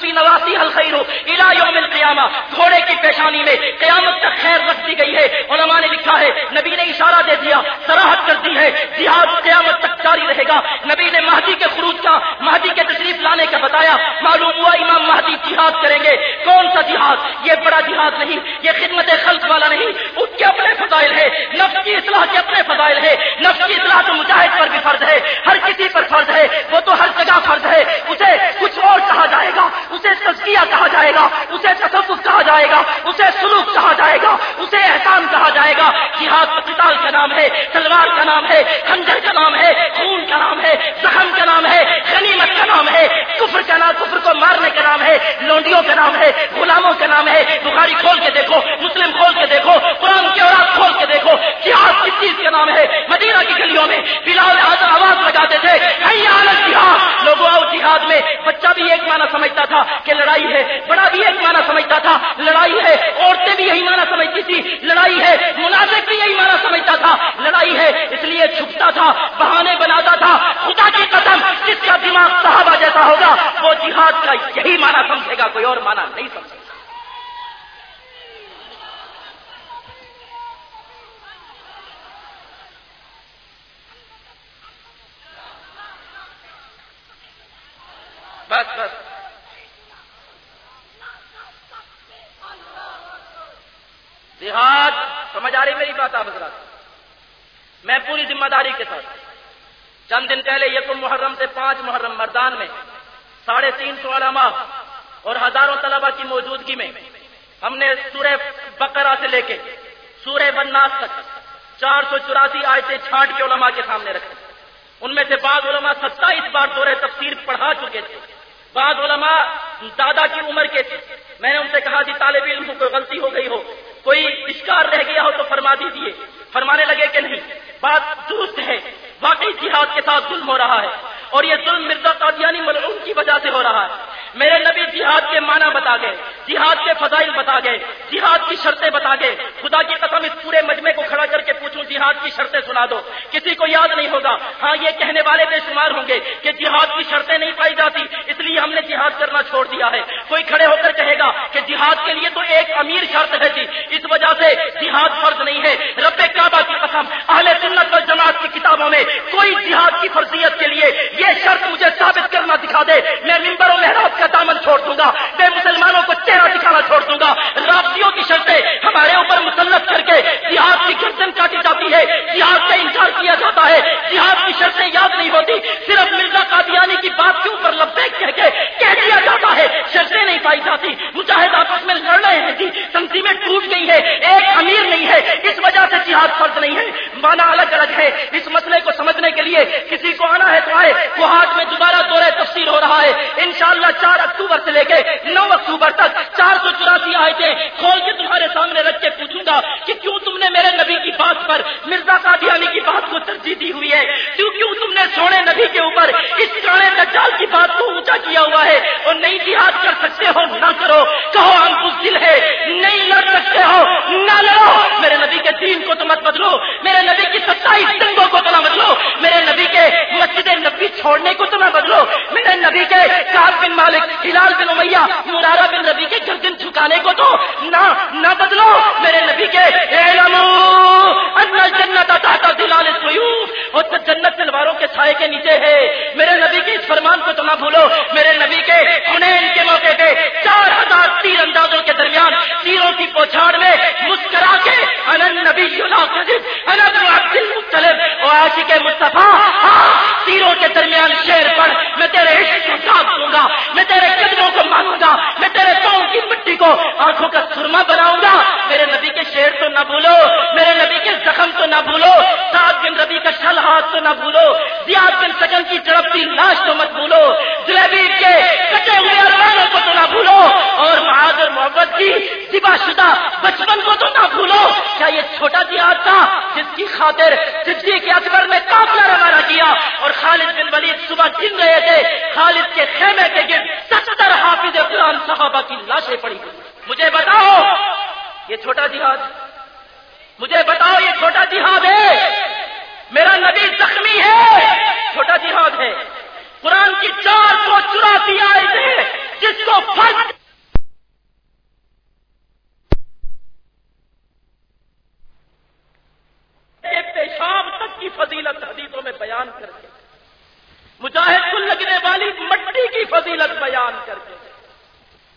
فی نواسی الخیر الى یوم القیامہ گھوڑے کی پیشانی میں قیامت تک خیر رکھ دی گئی ہے۔ علماء نے لکھا ہے، نبی نے اشارہ دے دیا، سراہد کر دی ہے، جہاد قیامت تک جاری رہے گا۔ نبی نے مہدی کے خروج کا، مہدی کے تشریف لانے کا بتایا۔ معلوم ہوا امام مہدی جہاد کریں گے۔ کون سا جہاد؟ یہ بڑا جہاد نہیں، یہ خدمت خلق والا نہیں۔ اس کے اپنے فضائل ہے نفس کی اصلاح کے اپنے فضائل ہے نفس کی اصلاح تو مجاہد پر بھی فرض ہے۔ ہر کسی پر فرض ہے، وہ تو ہر جگہ فرض ہے۔ اسے تسکیہ کہا جائے گا۔ اسے تصوف کہا جائے گا اسے سلوک کہا جائے گا اسے احسان کہا جائے گا جہاد قتال کا نام ہے تلوار کا نام ہے خنجر کا نام ہے خون کا نام ہے زخم کا نام ہے غنیمت کا نام ہے کفر کا نام کفر کو مارنے کا نام ہے لونڈیوں کا نام ہے غلاموں کا نام ہے بخاری کھول کے دیکھو مسلم کھول کے دیکھو قرآن کی اور کھول کے دیکھو جہاد کس چیز کا نام ہے مدینہ کی گلیوں میں بلال آواز لگاتے تھے لوگوں جہاد میں بچہ بھی ایک معنی سمجھتا تھا کہ لڑائی ہے، بڑا بھی ایک معنی سمجھتا تھا، لڑائی ہے، عورتیں بھی یہی معنی سمجھتی تھی لڑائی ہے مناسب بھی یہی معنی سمجھتا تھا، لڑائی ہے، اس لیے چھپتا تھا، بہانے بناتا تھا، خدا کی قدم جس کا دماغ صحابہ جیسا ہوگا، وہ جہاد کا یہی معنی سمجھے گا، کوئی اور معنی نہیں سمجھے گا۔ بس بس۔ جہاد، سمجھ آ رہی میری بات آپ حضرات؟ میں پوری ذمہ داری کے ساتھ، چند دن پہلے یکم محرم سے پانچ محرم مردان میں ساڑھے تین سو علماء اور ہزاروں طلبا کی موجودگی میں ہم نے سورہ بقرہ سے لے کے سورہ بناس تک چار سو چوراسی آیتیں چھانٹ کے علماء کے سامنے رکھے ان میں سے بعض علماء ستائیس بار دورے تفسیر پڑھا چکے تھے۔ بعض علماء دادا کی عمر کے تھے۔ میں نے ان سے کہا جی طالب علم کو کوئی غلطی ہو گئی ہو کوئی اشکار رہ گیا ہو تو فرما دیجیے فرمانے لگے کہ نہیں، بات درست ہے۔ واقعی جہاد کے ساتھ ظلم ہو رہا ہے اور یہ ظلم مرزا قادیانی ملعون کی وجہ سے ہو رہا ہے۔ میرے نبی جہاد کے معنی بتا گئے۔ جہاد کے فضائل بتا گئے، جہاد کی شرطیں بتا گئے۔ خدا کی قسم، اس پورے مجمے کو کھڑا کر کے پوچھوں، جہاد کی شرطیں سنا دو۔ کسی کو یاد نہیں ہوگا۔ ہاں یہ کہنے والے بے شمار ہوں گے کہ جہاد کی شرطیں نہیں پائی جاتی، اس لیے ہم نے جہاد کرنا چھوڑ دیا ہے۔ کوئی کھڑے ہو کر کہے گا کہ جہاد کے لیے تو ایک امیر شرط ہے جی اس وجہ سے جہاد فرض نہیں ہے۔ رب کعبہ کی قسم، اہل سنت و جماعت کی کتابوں میں کوئی جہاد کی فرضیت کے لیے یہ شرط مجھے ثابت کرنا دکھا دے۔ میں ممبر و محراب کا دامن چھوڑ دوں گا۔ میں مسلمانوں کو چہرہ دکھانا چھوڑ دوں گا۔ رابطیوں کی شرطیں ہمارے اوپر مسلط کر کے جہاد کی گردن کاٹی جاتی ہے۔ جہاد کا انکار کیا جاتا ہے۔ جہاد کی شرطیں یاد نہیں ہوتی۔ صرف مرزا قادیانی کی بات کے اوپر لبیک کہہ کے کہہ دیا جاتا ہے۔ شرطیں نہیں پائی جاتی۔ مجاہد آپس میں لڑ رہے ہیں جی۔ تنظیمیں ٹوٹ گئی ہے ایک امیر نہیں ہے۔ اس وجہ سے جہاد فرض نہیں ہے۔ مانا الگ الگ ہے۔ اس مسئلے کو سمجھنے کے لیے کسی کو آنا ہے تو آئے۔ کوہاٹ میں دوبارہ دورہ تفسیر ہو رہا ہے۔ انشاءاللہ شاء چار اکتوبر سے لے کے نو اکتوبر تک چار سو چوراسی آئے تھے کھول کے تمہارے سامنے رکھ کے پوچھوں گا کہ کیوں تم نے میرے نبی کی بات پر مرزا قادیانی کی بات کو ترجیح دی ہوئی ہے؟ کیوں کیوں تم نے سونے نبی کے اوپر اس کاڑے دجال کی بات کو اونچا کیا ہوا ہے؟ اور نہیں جہاد کر سکتے ہو؟ نہ کرو۔ کہو ہم دل ہے نہیں لڑ سکتے ہو۔ نہ لڑو۔ میرے نبی کے دین کو تو مت بدلو۔ میرے نبی کی ستائیس ٹنگوں کو تو نہ بدلو۔ میرے نبی کے مسجد نبی چھوڑنے کو تو نہ بدلو۔ میرے نبی کے کاب بن مالک، ہلال بن امیہ مرارا بن نبی کے گردن جھکانے کو تو نہ نہ بدلو میرے نبی کے جنت تحت دلال سیوف اور جنت تلواروں کے سائے کے نیچے ہے۔ میرے نبی کے اس فرمان کو تو نہ بھولو۔ میرے نبی کے حنین کے موقع پہ چار ہزار تیر اندازوں کے درمیان تیروں کی پوچھاڑ میں مسکرا کے انن نبی مختلف اور آشی کے مصطفیٰ تیروں کے درمیان شیر پڑھ میں تیرے عشق کو ساتھ دوں گا، میں تیرے قدموں کو مانوں گا، میں تیرے پاؤں کی مٹی کو آنکھوں کا سرما بناؤں گا۔ میرے نبی کے شیر تو نہ بھولو، میرے نبی کے زخم تو نہ بھولو سات بن ربی کا شل ہاتھ تو نہ بھولو، زیاد بن سکن کی تڑپتی لاش تو مت بھولو، جلیبی کے کٹے ہوئے ارمانوں کو تو نہ بھولو، اور بہادر محبت کی سبا شدہ بچپن کو تو نہ بھولو، کیا یہ چھوٹا جہاد تھا جس کی خاطر صدی کے اکبر میں قافلہ روانہ کیا اور خالد بن ولید صبح گن رہے تھے، خالد کے خیمے کے گرد ستر حافظ قرآن صحابہ کی لاشیں پڑی مجھے بتاؤ، یہ چھوٹا جہاد، مجھے بتاؤ یہ چھوٹا جہاد ہے۔ میرا نبی زخمی ہے۔ چھوٹا جہاد ہے۔ قرآن کی چار سو چوراسی آئے تھے جس کو کے پیشاب تک کی فضیلت حدیثوں میں بیان کر کے، مجاہد کو لگنے والی مٹی کی فضیلت بیان کر کے۔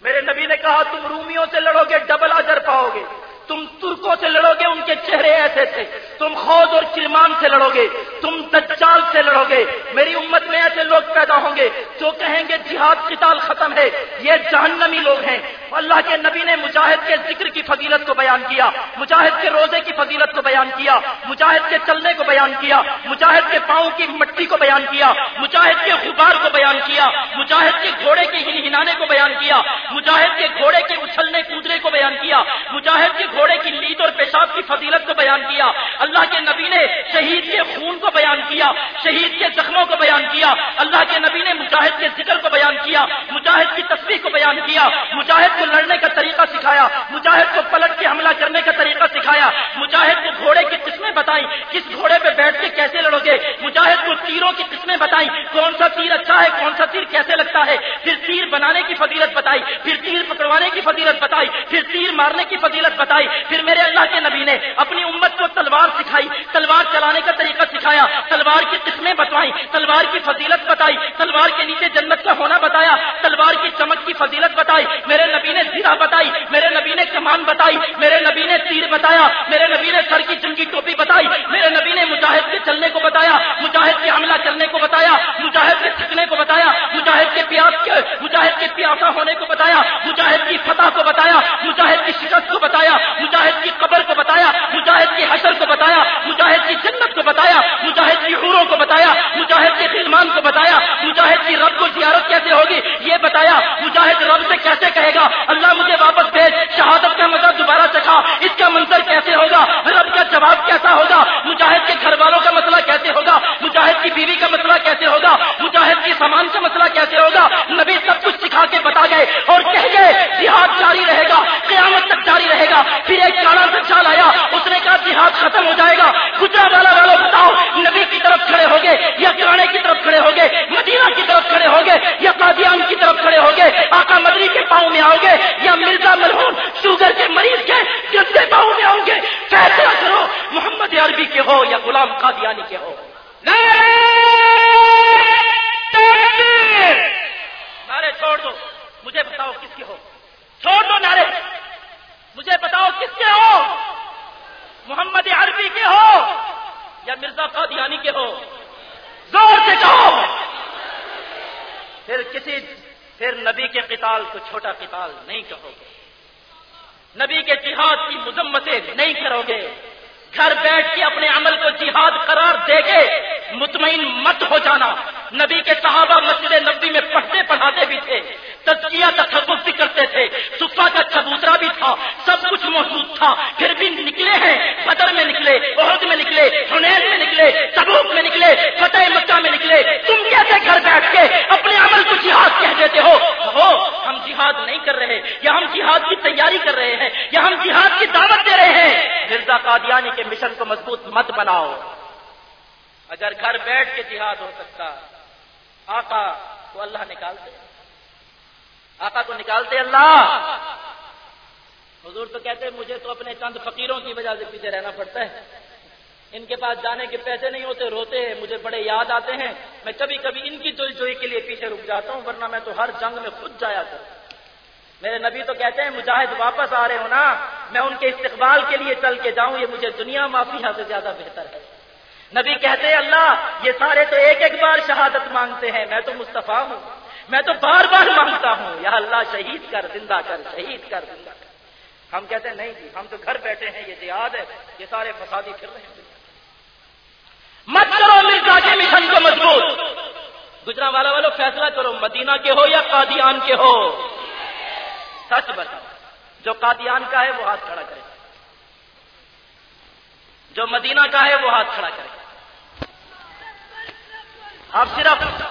میرے نبی نے کہا، تم رومیوں سے لڑو گے، ڈبل اجر پاؤ گے۔ تم ترکوں سے لڑو گے، ان کے چہرے ایسے تھے۔ تم خود اور کرمان سے لڑو گے، تم دجال سے لڑو گے۔ میری امت میں ایسے لوگ پیدا ہوں گے جو کہیں گے جہاد قتال ختم ہے، یہ جہنمی لوگ ہیں۔ اللہ کے نبی نے مجاہد کے ذکر کی فضیلت کو بیان کیا، مجاہد کے روزے کی فضیلت کو بیان کیا، مجاہد کے چلنے کو بیان کیا، مجاہد کے پاؤں کی مٹی کو بیان کیا، مجاہد کے غبار کو بیان کیا، مجاہد کے گھوڑے کے ہنانے کو بیان کیا، مجاہد کے گھوڑے کے اچھلنے کودنے کو بیان کیا، مجاہد کے گھوڑے کی لید اور پیشاب کی فضیلت کو بیان کیا۔ اللہ کے نبی نے شہید کے خون کو بیان کیا، شہید کے زخموں کو بیان کیا۔ اللہ کے نبی نے مجاہد کے ذکر کو بیان کیا، مجاہد کی تصویر کو بیان کیا۔ مجاہد کو لڑنے کا طریقہ سکھایا، مجاہد کو پلٹ کے حملہ کرنے کا طریقہ سکھایا مجاہد کو گھوڑے کی قسمیں بتائی کس گھوڑے پہ بیٹھ کے کیسے لڑو گے مجاہد کو تیروں کی قسمیں بتائی کون سا تیر اچھا ہے؟ کون سا تیر کیسے لگتا ہے؟ پھر تیر بنانے کی فضیلت بتائی۔ پھر تیر پکڑوانے کی فضیلت بتائی۔ پھر تیر مارنے کی فضیلت بتائی۔ پھر میرے اللہ کے نبی نے اپنی امت کو تلوار سکھائی۔ تلوار چلانے کا طریقہ سکھایا۔ تلوار کی قسمیں بتائی تلوار کی فضیلت بتائی۔ تلوار کے نیچے جنت کا ہونا بتایا۔ تلوار کی چمک کی فضیلت بتائی۔ میرے نبی نے زیرہ بتائی۔ میرے نبی نے کمان بتائی۔ میرے نبی نے تیر بتایا۔ میرے نبی نے سر کی جنگی ٹوپی بتائی میرے نبی نے مجاہد کے چلنے کو بتایا مجاہد کے حملہ کرنے کو بتایا مجاہد کے تھکنے کو بتایا مجاہد کے پیاس کے مجاہد کے پیاسا ہونے کو بتایا مجاہد کی فتح کو بتایا مجاہد کی شکست کو بتایا مجاہد کی قبر کو بتایا مجاہد کی حشر کو بتایا مجاہد کی جنت کو بتایا مجاہد کی حوروں کو بتایا مجاہد کے فلمان کو بتایا مجاہد کی رب کو زیارت کیسے ہوگی یہ بتایا مجاہد رب سے کیسے کہے گا اللہ مجھے واپس بھیج شہادت کا مزہ دوبارہ چکھا اس کا منظر کیسے ہوگا؟ رب کا جواب کیسا ہوگا؟ مجاہد کے گھر والوں کا مسئلہ کیسے ہوگا؟ مجاہد کی بیوی کا مسئلہ کیسے ہوگا؟ مجاہد کی سامان کا مسئلہ کیسے ہوگا؟ نبی سب کچھ سکھا کے بتا گئے اور کہہ گئے، جہاد جاری رہے گا، قیامت تک جاری رہے گا۔ پھر ایک کاڑا سچال آیا، اس نے کہا، جہاد ختم ہو جائے گا۔ گجرا والا والوں بتاؤ، نبی کی طرف کھڑے ہو گئے یا کاڑے کی طرف کھڑے ہو گئے؟ مدینہ کی طرف کھڑے ہو گئے یا قادیان کی طرف کھڑے ہو گئے آقا مدری کے پاؤں میں آؤ گے یا مرزا مرحوم شوگر کے مریض کے گندے پاؤں میں آؤ گے۔ فیصلہ کرو محمد عربی کے ہو یا غلام قادیانی کے ہو۔ نعرے چھوڑ دو مجھے بتاؤ کس کے ہو۔ چھوڑ دو نعرے مجھے بتاؤ کس کے ہو۔ محمد عربی کے ہو یا مرزا قادیانی کے ہو۔ زور سے کہو۔ پھر کسی پھر نبی کے قتال کو چھوٹا قتال نہیں کہو گے۔ نبی کے جہاد کی مذمتیں نہیں کرو گے۔ گھر بیٹھ کے اپنے عمل کو جہاد قرار دے گے۔ مطمئن مت ہو جانا۔ نبی کے صحابہ مسجد نبی میں پڑھتے پڑھاتے بھی تھے۔ تجزیہ تصوف بھی کرتے تھے صفا کا چبوترا بھی تھا، سب کچھ موجود تھا۔ پھر بھی نکلے ہیں، بدر میں نکلے عہد میں نکلے سنیل میں نکلے، تبوک میں نکلے، فتح مکہ میں نکلے۔ تم کیسے گھر بیٹھ کے اپنے عمل کو جہاد کہہ دیتے ہو؟ ہو، ہم جہاد نہیں کر رہے، یا ہم جہاد کی تیاری کر رہے ہیں، یا ہم جہاد کی دعوت دے رہے ہیں۔ مرزا قادیانی کے مشن کو مضبوط مت بناؤ۔ اگر گھر بیٹھ کے جہاد ہو سکتا، آقا کو اللہ نکالتے آقا کو نکالتے اللہ۔ حضور تو کہتے مجھے تو اپنے چند فقیروں کی وجہ سے پیچھے رہنا پڑتا ہے۔ ان کے پاس جانے کے پیسے نہیں ہوتے، روتے ہیں، مجھے بڑے یاد آتے ہیں۔ میں کبھی کبھی ان کی دل جوئی کے لیے پیچھے رک جاتا ہوں، ورنہ میں تو ہر جنگ میں خود جایا کرتا میرے نبی تو کہتے ہیں، مجاہد واپس آ رہے ہو نا، میں ان کے استقبال کے لیے چل کے جاؤں، یہ مجھے دنیا معافیہ سے زیادہ بہتر ہے۔ نبی کہتے ہیں، اللہ، یہ سارے تو ایک ایک بار شہادت مانگتے ہیں، میں تو مصطفیٰ ہوں۔ میں تو بار بار مانگتا ہوں، یا اللہ شہید کر، زندہ کر، شہید کر۔ زندہ کر ہم کہتے ہیں، نہیں جی ہم تو گھر بیٹھے ہیں، یہ جہاد ہے، یہ سارے فسادی پھر رہے ہیں۔ مت کرو مرزا کے مشن کو مضبوط۔ گجرا والا والوں فیصلہ کرو، مدینہ کے ہو یا قادیان کے ہو؟ سچ بتاؤ، جو قادیان کا ہے، وہ ہاتھ کھڑا کرے۔ جو مدینہ کا ہے، وہ ہاتھ کھڑا کرے۔ آپ صرف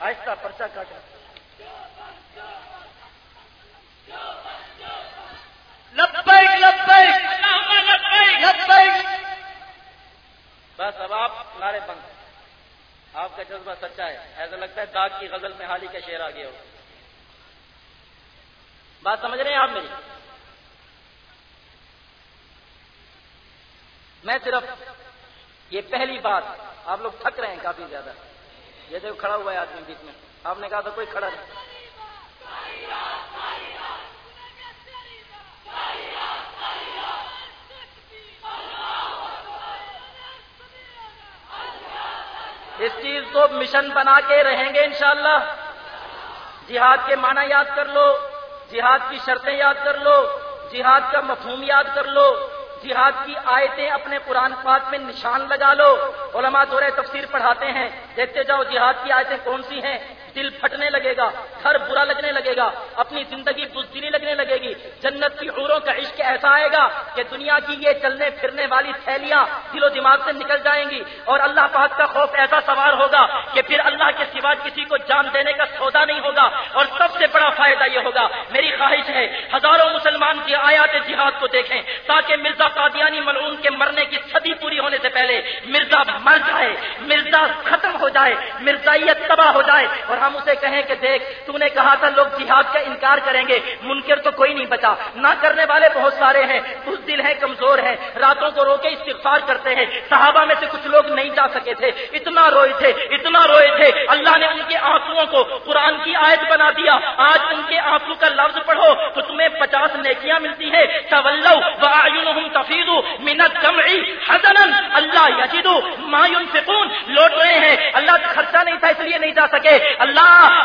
آہستہ پرچہ کاٹ بس اب آپ نعرے بند۔ آپ کا جذبہ سچا ہے۔ ایسا لگتا ہے داغ کی غزل میں حالی کا شعر آ گیا ہو۔ بات سمجھ رہے ہیں آپ میری؟ میں صرف یہ پہلی بات، آپ لوگ تھک رہے ہیں کافی زیادہ۔ یہ دیکھو، کھڑا ہوا ہے آدمی بیچ میں۔ آپ نے کہا تھا کوئی کھڑا نہیں۔ اس چیز کو مشن بنا کے رہیں گے انشاءاللہ۔ جہاد کے معنی یاد کر لو، جہاد کی شرطیں یاد کر لو، جہاد کا مفہوم یاد کر لو۔ جہاد کی آیتیں اپنے قرآن پاک میں نشان لگا لو۔ علماء دورے تفسیر پڑھاتے ہیں، دیکھتے جاؤ جہاد کی آیتیں کون سی ہیں؟ دل پھٹنے لگے گا، گھر برا لگنے لگے گا، اپنی زندگی بزدلی لگنے لگے گی۔ جنت کی عوروں کا عشق ایسا آئے گا کہ دنیا کی یہ چلنے پھرنے والی تھیلیاں دل و دماغ سے نکل جائیں گی اور اللہ پاک کا خوف ایسا سوار ہوگا کہ پھر اللہ کے سوا کسی کو جان دینے کا سودا نہیں ہوگا اور سب سے بڑا فائدہ یہ ہوگا۔ میری خواہش ہے، ہزاروں مسلمان کی آیات جہاد کو دیکھیں تاکہ مرزا قادیانی ملعون کے مرنے کی صدی پوری ہونے سے پہلے مرزا مر جائے، مرزا ختم ہو جائے، مرزائیت تباہ ہو جائے اور ہم اسے کہیں کہ دیکھ، تو نے کہا تھا لوگ جہاد کا انکار کریں گے۔ منکر تو کوئی نہیں بچا۔ نہ کرنے والے بہت سارے ہیں۔ کچھ دل ہیں کمزور ہیں راتوں کو رو کے استغفار کرتے ہیں۔ صحابہ میں سے کچھ لوگ نہیں جا سکے تھے۔ اتنا روئے تھے، اتنا روئے تھے۔ اللہ نے ان کے آنسو کو قرآن کی آیت بنا دیا۔ آج ان کے آنسو کا لفظ پڑھو تو تمہیں پچاس نیکیاں ملتی ہے تفیدو منت جمعی حسن اللہ یجدو ما ينفقون۔ لوٹ رہے ہیں۔ اللہ خرچہ نہیں تھا، اس لیے نہیں جا سکے۔ اللہ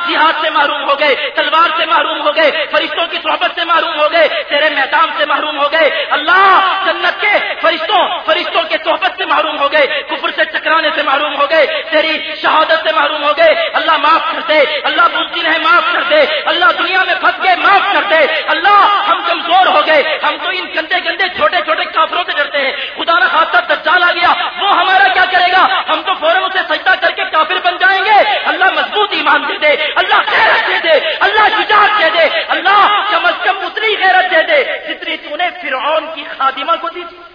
جہاد سے محروم ہو گئے، تلوار سے محروم ہو گئے، فرشتوں کی صحبت سے محروم ہو گئے، تیرے میدان سے محروم ہو گئے۔ اللہ جنت کے فرشتوں فرشتوں کے صحبت سے محروم ہو گئے، کفر سے ٹکرانے سے محروم ہو گئے، تیری شہادت سے محروم ہو گئے۔ اللہ معاف کر دے، اللہ بلتی رہے، معاف کر دے۔ اللہ دنیا میں پھنس گئے، معاف کر دے۔ اللہ ہم کمزور ہو گئے، ہم تو ان گندے گندے، چھوٹے چھوٹے کافروں سے ڈرتے ہیں۔ خدا نہ خاصہ دجال آ گیا، وہ ہمارا کیا کرے گا؟ ہم تو فوراً اسے سجدہ کر کے کافر بن جائیں گے اللہ مضبوط ایمان دے دے، اللہ غیرت دے دے، اللہ شجاعت دے دے، اللہ کم از کم اتنی غیرت دے دے جتنی تو نے فرعون کی خادمہ کو دی تھی۔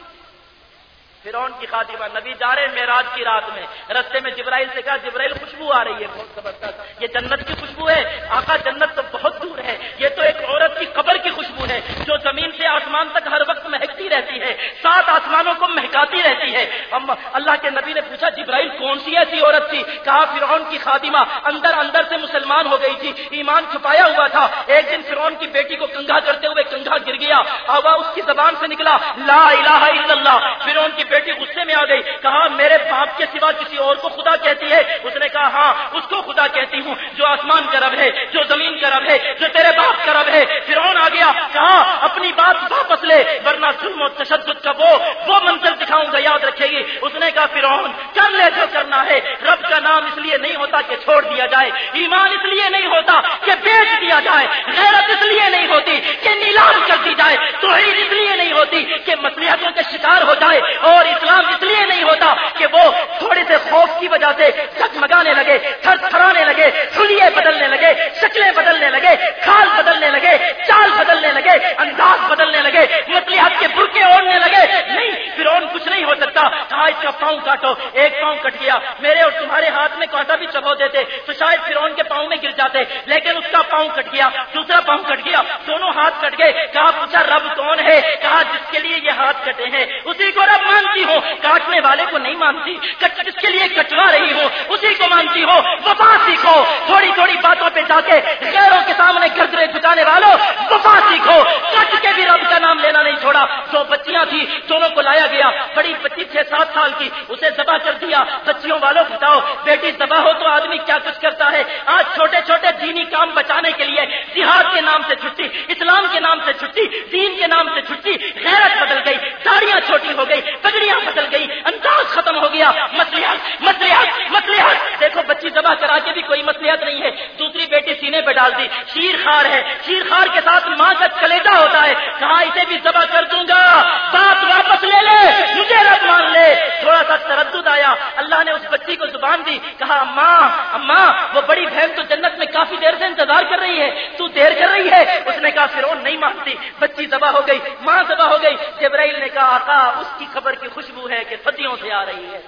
فرون کی خاتمہ نبی جا رہے میراج کی رات میں۔ رستے میں جبرائیل سے کہا، جبرائیل خوشبو آ رہی ہے۔ بہت زبردست۔ یہ جنت کی خوشبو ہے۔ آقا جنت تو بہت دور ہے۔ یہ تو ایک عورت کی قبر کی خوشبو ہے۔ جو زمین سے آسمان تک ہر وقت مہکتی رہتی ہے۔ سات آسمانوں کو مہکاتی رہتی ہے۔ اللہ کے نبی نے پوچھا، جبرائیل کون سی ایسی عورت تھی؟ کہا، فرعون کی خاتمہ اندر اندر سے مسلمان ہو گئی تھی۔ ایمان چھپایا ہوا تھا۔ ایک دن فرعون کی بیٹی کو کنگھا کرتے ہوئے کنگھا گر گیا۔ آوا اس کی زبان سے نکلا۔ لا الہ الا اللہ۔ فرعون کی بیٹی غصے میں آ گئی۔ کہا، میرے باپ کے سوا کسی اور کو خدا کہتی ہے؟ اس نے کہا ہاں اس کو خدا کہتی ہوں، جو آسمان کا رب ہے، جو زمین کا رب ہے، جو تیرے باپ کا رب ہے۔ فرعون آ گیا، کہا، اپنی بات واپس لے، ورنہ ظلم و تشدد کا وہ وہ منظر دکھاؤں گا، یاد رکھے گی۔ اس نے کہا، فرعون کر لے جو کرنا ہے؟ رب کا نام اس لیے نہیں ہوتا کہ چھوڑ دیا جائے، ایمان اس لیے نہیں ہوتا کہ بیچ دیا جائے، غیرت اس لیے نہیں ہوتی کہ نیلام کر دی جائے تو اس لیے نہیں ہوتی کہ مسلحتوں کے شکار ہو جائے، اور اور اسلام اس لیے نہیں ہوتا کہ وہ تھوڑے سے خوف کی وجہ سے چکمگانے لگے، تھر تھرانے لگے سلیے بدلنے لگے، شکلیں بدلنے لگے، کھال بدلنے لگے، چال بدلنے لگے، انداز بدلنے لگے مسلحت کے برقے اوڑھنے لگے۔ نہیں، پھر اور کچھ نہیں ہو سکتا۔ کہا اس کا پاؤں کاٹو، ایک پاؤں کٹ گیا۔ میرے اور تمہارے ہاتھ میں کانٹا بھی چبو دیتے، تو شاید پھر کے پاؤں میں گر جاتے، لیکن اس کا پاؤں کٹ گیا، دوسرا پاؤں کٹ گیا، دونوں ہاتھ کٹ گئے۔ کہا پوچھا، رب کون ہے؟ کہا، جس کے لیے یہ ہاتھ کٹے ہیں؟ اسی کو رب مان مانتی ہو، کاٹنے والے کو نہیں مانتی جس کے لیے کٹوا رہی ہو؟ اسی کو مانتی ہو، وفا سیکھو۔ تھوڑی تھوڑی باتوں پہ جا کے غیروں کے سامنے گردرے جھکانے والوں وفا سیکھو۔ کٹ کے بھی رب کا نام لینا نہیں چھوڑا۔ دو بچیاں تھی دونوں کو لایا گیا۔ بڑی بچی چھ سات سال کی۔ اسے دبا کر دیا۔ بچیوں والوں بتاؤ، بیٹی دبا ہو تو آدمی کیا کچھ کرتا ہے؟ آج چھوٹے چھوٹے دینی کام بچانے کے لیے جہاد کے نام سے چھٹی، اسلام کے نام سے چھٹی، دین کے نام سے چھٹی، غیرت بدل گئی ساڑیاں چھوٹی ہو گئی۔ پگڑیاں بدل گئی انداز ختم ہو گیا۔ مسلحت مسلحت مسلحت دیکھو، بچی دبا کرا کے بھی کوئی مسلحت نہیں ہے۔ دوسری بیٹی سینے پہ ڈال دی۔ شیر خار ہے۔ شیر خار کے ساتھ ماں کا کلیجا ہوتا ہے۔ کہاں اسے بھی دبا کر دوں گا۔ بات واپس لے لے۔ مجھے رب مان لے۔ تھوڑا سا تردد آیا۔ اللہ نے اس بچی کو زبان دی۔ کہا ماں اماں، وہ بڑی بہن تو جنت میں کافی دیر سے انتظار کر رہی ہے۔ تو دیر کر رہی ہے۔ اس نے کہا فرون نہیں مانتی۔ بچی دبا ہو گئی، ماں دبا ہو گئی۔ جبرائیل نے کہا، آقا، اس کی خبر کی کی خوشبو ہے کہ صدیوں سے آ رہی ہے۔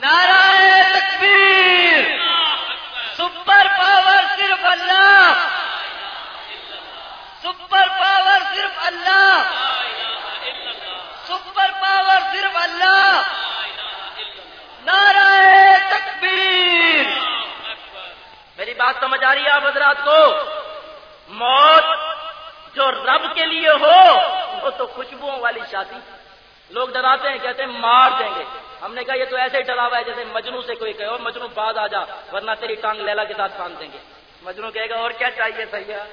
نعرہ تکبیر۔ سپر پاور صرف اللہ۔ سپر پاور صرف اللہ۔ سپر پاور صرف اللہ۔ نعرہ تکبیر۔ میری بات سمجھ آ رہی ہے آپ حضرات کو؟ موت جو رب کے لیے ہو وہ تو خوشبو والی شادی۔ لوگ ڈراتے ہیں، کہتے ہیں مار دیں گے۔ ہم نے کہا یہ تو ایسے ہی ڈرا ہوا ہے جیسے مجنو سے کوئی کہے، اور مجنو بعد آ جا، ورنہ تیری ٹانگ لیلا کے ساتھ باندھ دیں گے۔ مجنو کہے گا، اور کیا چاہیے بھیا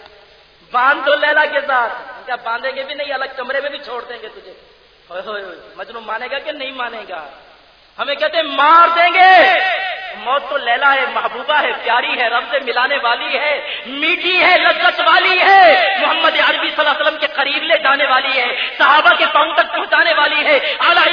باندھ دو لیلا کے ساتھ۔ کیا باندھیں گے بھی نہیں، الگ کمرے میں بھی چھوڑ دیں گے تجھے۔ مجنو مانے گا کہ نہیں مانے گا؟ ہمیں کہتے ہیں مار دیں گے۔ موت تو لیلا ہے محبوبہ ہے پیاری ہے رب سے ملانے والی ہے میٹھی ہے لذت والی ہے محمد عربی صلی اللہ علیہ وسلم کے قریب لے جانے والی ہے صحابہ کے پاؤں تک پہنچانے والی ہے اعلیٰ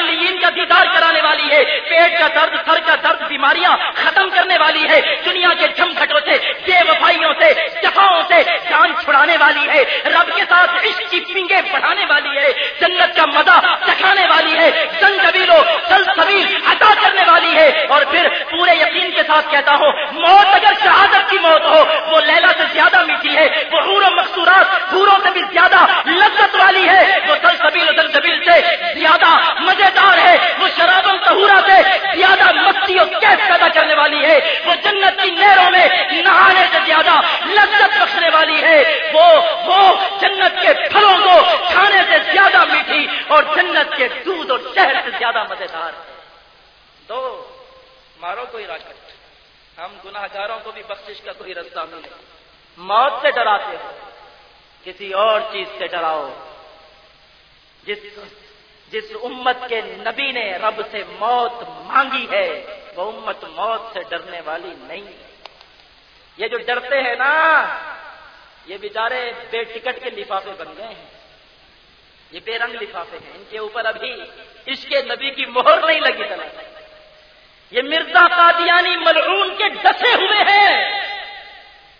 کا دیدار کرانے والی ہے پیٹ کا درد سر کا درد بیماریاں ختم کرنے والی ہے دنیا کے جھم گھٹوں سے بے وفائیوں سے جفاؤں سے جان چھڑانے والی ہے رب کے ساتھ عشق کی پنگے بڑھانے والی ہے جنت کا مزہ چکھانے والی ہے سن جبیلو سل سبیل عطا کرنے والی ہے اور پھر پورے یقین کے ساتھ کہتا ہوں، موت اگر شہادت کی موت ہو، وہ لیلا سے زیادہ میٹھی ہے، وہ حور و مقصورات حوروں سے بھی زیادہ لذت والی ہے، وہ سل سبیل سل سبیل سے زیادہ مزیدار ہے، وہ شراب تہورا سے زیادہ مستی اور کیس پیدا کرنے والی ہے، وہ جنت کی نہروں میں نہانے سے زیادہ لذت بخشنے والی ہے، وہ وہ جنت کے پھلوں کو کھانے سے زیادہ میٹھی اور جنت کے دودھ اور شہر سے زیادہ مزیدار ہے۔ تو مارو کوئی راکٹ ہم گناہ گاروں کو بھی بخشش کا کوئی رستہ ملے موت سے ڈراتے ہو۔ کسی اور چیز سے ڈراؤ۔ جس جس امت کے نبی نے رب سے موت مانگی ہے، وہ امت موت سے ڈرنے والی نہیں۔ یہ جو ڈرتے ہیں نا، یہ بیچارے بے ٹکٹ کے لفافے بن گئے ہیں۔ یہ بے رنگ لفافے ہیں۔ ان کے اوپر ابھی اس کے نبی کی مہر نہیں لگی۔ چلا یہ مرزا قادیانی ملعون کے ڈسے ہوئے ہیں۔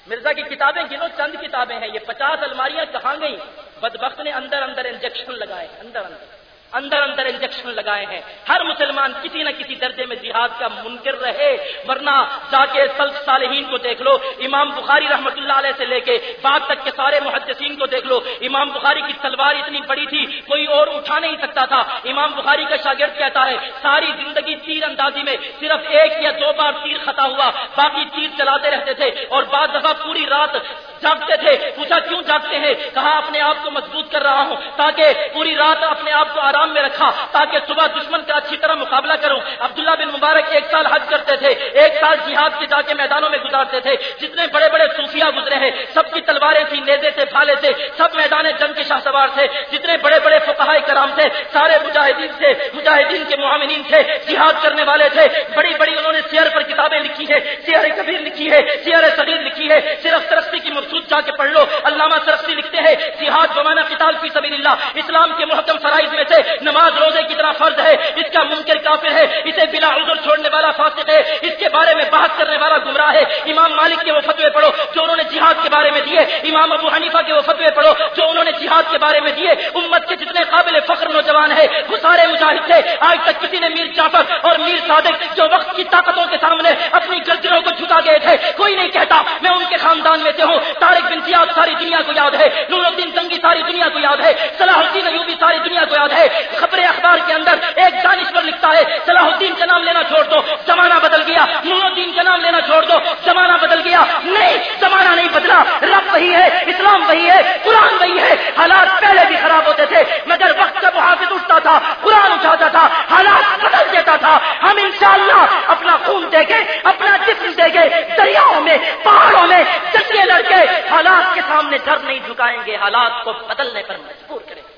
مرزا کی کتابیں گنو، چند کتابیں ہیں۔ یہ پچاس الماریاں کہاں گئیں؟ بدبخت نے اندر اندر انجیکشن لگائے، اندر اندر۔ اندر اندر انجیکشن لگائے ہیں۔ ہر مسلمان کسی نہ کسی درجے میں جہاد کا منکر رہے، ورنہ جا کے سلف صالحین کو دیکھ لو، امام بخاری رحمت اللہ علیہ سے لے کے بعد تک کے سارے محدثین کو دیکھ لو۔ امام بخاری کی تلوار اتنی بڑی تھی، کوئی اور اٹھا نہیں سکتا تھا۔ امام بخاری کا شاگرد کہتا ہے، ساری زندگی تیر اندازی میں صرف ایک یا دو بار تیر خطا ہوا، باقی تیر چلاتے رہتے تھے اور بعض دفعہ پوری رات جاگتے تھے۔ پوچھا کیوں جاگتے ہیں؟ کہا، اپنے آپ کو مضبوط کر رہا ہوں تاکہ پوری رات اپنے آپ کو آرام میں رکھا، تاکہ صبح دشمن کا اچھی طرح مقابلہ کروں۔ عبداللہ بن مبارک ایک سال حج کرتے تھے، ایک سال جہاد کے جا کے میدانوں میں گزارتے تھے۔ جتنے بڑے بڑے صوفیہ گزرے ہیں، سب کی تلواریں تھیں، نیزے سے، پھالے تھے سب میدان جنگ کے شاہ سوار تھے۔ جتنے بڑے بڑے فقہائے کرام تھے، سارے مجاہدین سے مجاہدین کے معاملین تھے، جہاد کرنے والے تھے۔ بڑی بڑی انہوں نے سیر پر کتابیں لکھی ہے سیر کبیر لکھی ہے سیر صغیر لکھی ہے صرف ترقی کی مقصود جا کے پڑھ لو۔ علامہ ترقی لکھتے ہیں، جہاد بمانا کتاب فی سبیل اللہ اسلام کے محکم فرائض میں سے نماز روزے کی طرح فرض ہے۔ اس کا منکر کافر ہے، اسے بلا عذر چھوڑنے والا فاسق ہے۔ اس کے بارے میں بحث کرنے والا گمراہ ہے۔ امام مالک کے وہ فتوے پڑھو جو انہوں نے جہاد کے بارے میں دیے۔ امام ابو حنیفہ کے وہ فتوے پڑھو جو انہوں نے جہاد کے بارے میں دیے۔ امت کے جتنے قابل فخر نوجوان ہیں وہ سارے مجاہد تھے۔ آج تک کسی نے میر جعفر اور میر صادق جو وقت کی طاقتوں کے سامنے اپنی گردنوں کو جھکا گئے تھے، کوئی نہیں کہتا، میں ان کے خاندان میں سے ہوں۔ تارک بن سیاد ساری دنیا کو یاد ہے، نور الدین تنگی ساری دنیا کو یاد ہے، صلاح الدین ایوبی ساری دنیا کو یاد ہے۔ خبر اخبار کے اندر ایک دانشور لکھتا ہے، صلاح الدین کا نام لینا چھوڑ دو، زمانہ بدل گیا۔ نور الدین کا نام لینا چھوڑ دو، زمانہ بدل گیا۔ نہیں، زمانہ نہیں بدلا۔ رب وہی ہے، اسلام وہی ہے، قرآن وہی ہے۔ حالات پہلے بھی خراب ہوتے تھے، مگر وقت کا محافظ اٹھتا تھا، قرآن اٹھاتا تھا، حالات بدل دیتا تھا۔ ہم انشاءاللہ اپنا خون دے گے، اپنا جسم دے گے، دریاؤں میں، پہاڑوں میں چچے لڑکے حالات کے سامنے ڈر نہیں جھکائیں گے، حالات کو بدلنے پر مجبور کریں گے۔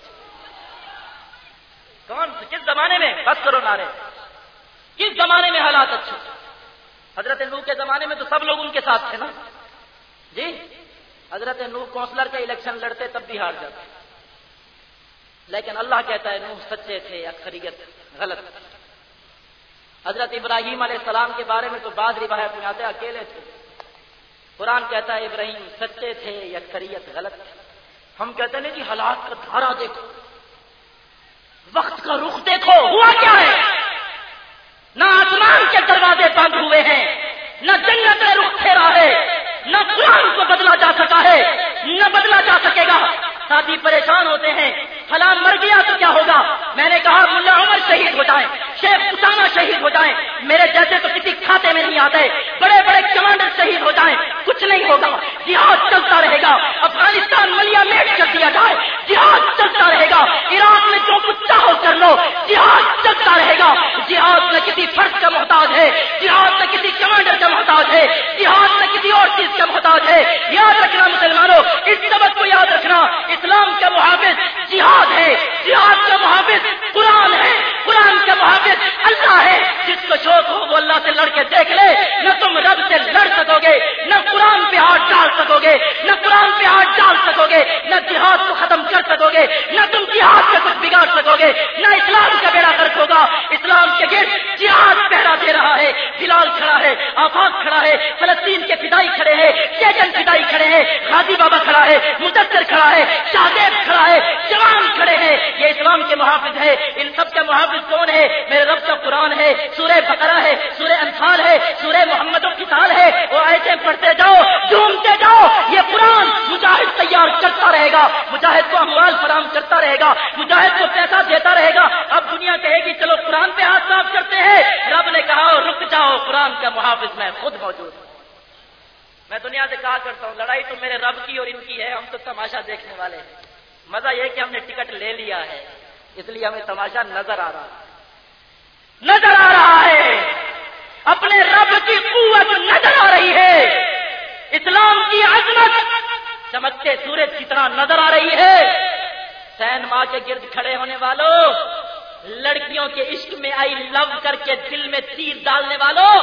کون کس زمانے میں؟ بس کرو نارے کس زمانے میں حالات اچھے حضرت نو کے زمانے میں تو سب لوگ ان کے ساتھ تھے نا۔ جی حضرت نو کونسلر کا الیکشن لڑتے تب بھی ہار جاتے۔ لیکن اللہ کہتا ہے نو سچے تھے، اکثریت غلط حضرت ابراہیم علیہ السلام کے بارے میں تو بعض روایت میں آتے، اکیلے تھے۔ قرآن کہتا ہے، ابراہیم، سچے تھے اکثریت غلط تھے؟ ہم کہتے ہیں جی حالات کا دھارا دیکھو۔ وقت کا رخ دیکھو۔ ہوا کیا ہے؟ نہ آسمان کے دروازے بند ہوئے ہیں، نہ جنت رخ پھیرا ہے، نہ قرآن کو بدلا جا سکا ہے، نہ بدلا جا سکے گا۔ ساتھی پریشان ہوتے ہیں، فلاں مر گیا تو کیا ہوگا؟ میں نے کہا، ملا عمر شہید ہو جائیں۔ شیخ اسامہ شہید ہو جائیں۔ میرے جیسے تو کسی کھاتے میں نہیں آتے۔ بڑے بڑے کمانڈر شہید ہو جائیں۔ کچھ نہیں ہوگا۔ جہاد رہے گا۔ افغانستان ملیا میٹ کر دیا جائے۔ جہاد چلتا رہے گا۔ عراق میں جو کچھ چاہو کر لو۔ جہاد چلتا رہے گا۔ جہاد نہ کسی فرد کا محتاج ہے۔ جہاد نہ کسی کمانڈر کا محتاج ہے۔ جہاد نہ کسی اور چیز کا محتاج ہے۔ یاد رکھنا مسلمانوں، اس سبق کو یاد رکھنا۔ اسلام کا محافظ جہاد ہے۔ جہاد کا محافظ قرآن ہے۔ قرآن کا محافظ اللہ ہے۔ جس کو شوق ہو وہ اللہ سے لڑ کے دیکھ لے۔ نہ تم رب سے لڑ سکو گے نہ قرآن پہ ہاتھ ڈال سکو گے نہ قرآن پہ ہاتھ ڈال سکو گے نہ جہاد کو ختم کر سکو گے نہ تم جہاد کا کچھ بگاڑ سکو گے نہ اسلام کا بیڑا کر ہوگا۔ اسلام کے گیٹ جہاد پہرا دے رہا ہے بلال کھڑا ہے، آفاق کھڑا ہے، فلسطین کے فدائی کھڑے ہیں سیجن فدائی کھڑے ہیں، غازی بابا کھڑا ہے، مدثر کھڑا ہے شاہدیب کھڑا ہے، جوان کھڑے ہیں۔ یہ اسلام کے محافظ ہے ان سب کا محافظ کون ہے؟ میرے رب کا قرآن ہے، سورہ بقرہ ہے، سورہ انفال ہے، سورہ محمد کسان ہے۔ وہ ایسے پڑھتے جاؤ، جھومتے جاؤ، یہ قرآن مجاہد تیار کرتا رہے گا۔ مجاہد کو اموال فراہم کرتا رہے گا، مجاہد کو پیسہ دیتا رہے گا۔ اب دنیا کہے گی، چلو قرآن پہ ہاتھ صاف کرتے ہیں۔ رب نے کہا، رک جاؤ، قرآن کا محافظ میں خود موجود ہوں۔ میں دنیا سے کہا کرتا ہوں، لڑائی تو میرے رب کی اور ان کی ہے، ہم تو تماشا دیکھنے والے ہیں۔ مزہ یہ کہ ہم نے ٹکٹ لے لیا ہے۔ اس لیے ہمیں تماشا نظر آ رہا ہے۔ نظر آ رہا ہے۔ اپنے رب کی قوت نظر آ رہی ہے۔ اسلام کی عظمت۔ چمکتے سورج کی طرح نظر آ رہی ہے۔ سین ماں کے گرد کھڑے ہونے والوں لڑکیوں کے عشق میں آئی لو کر کے دل میں تیر ڈالنے والوں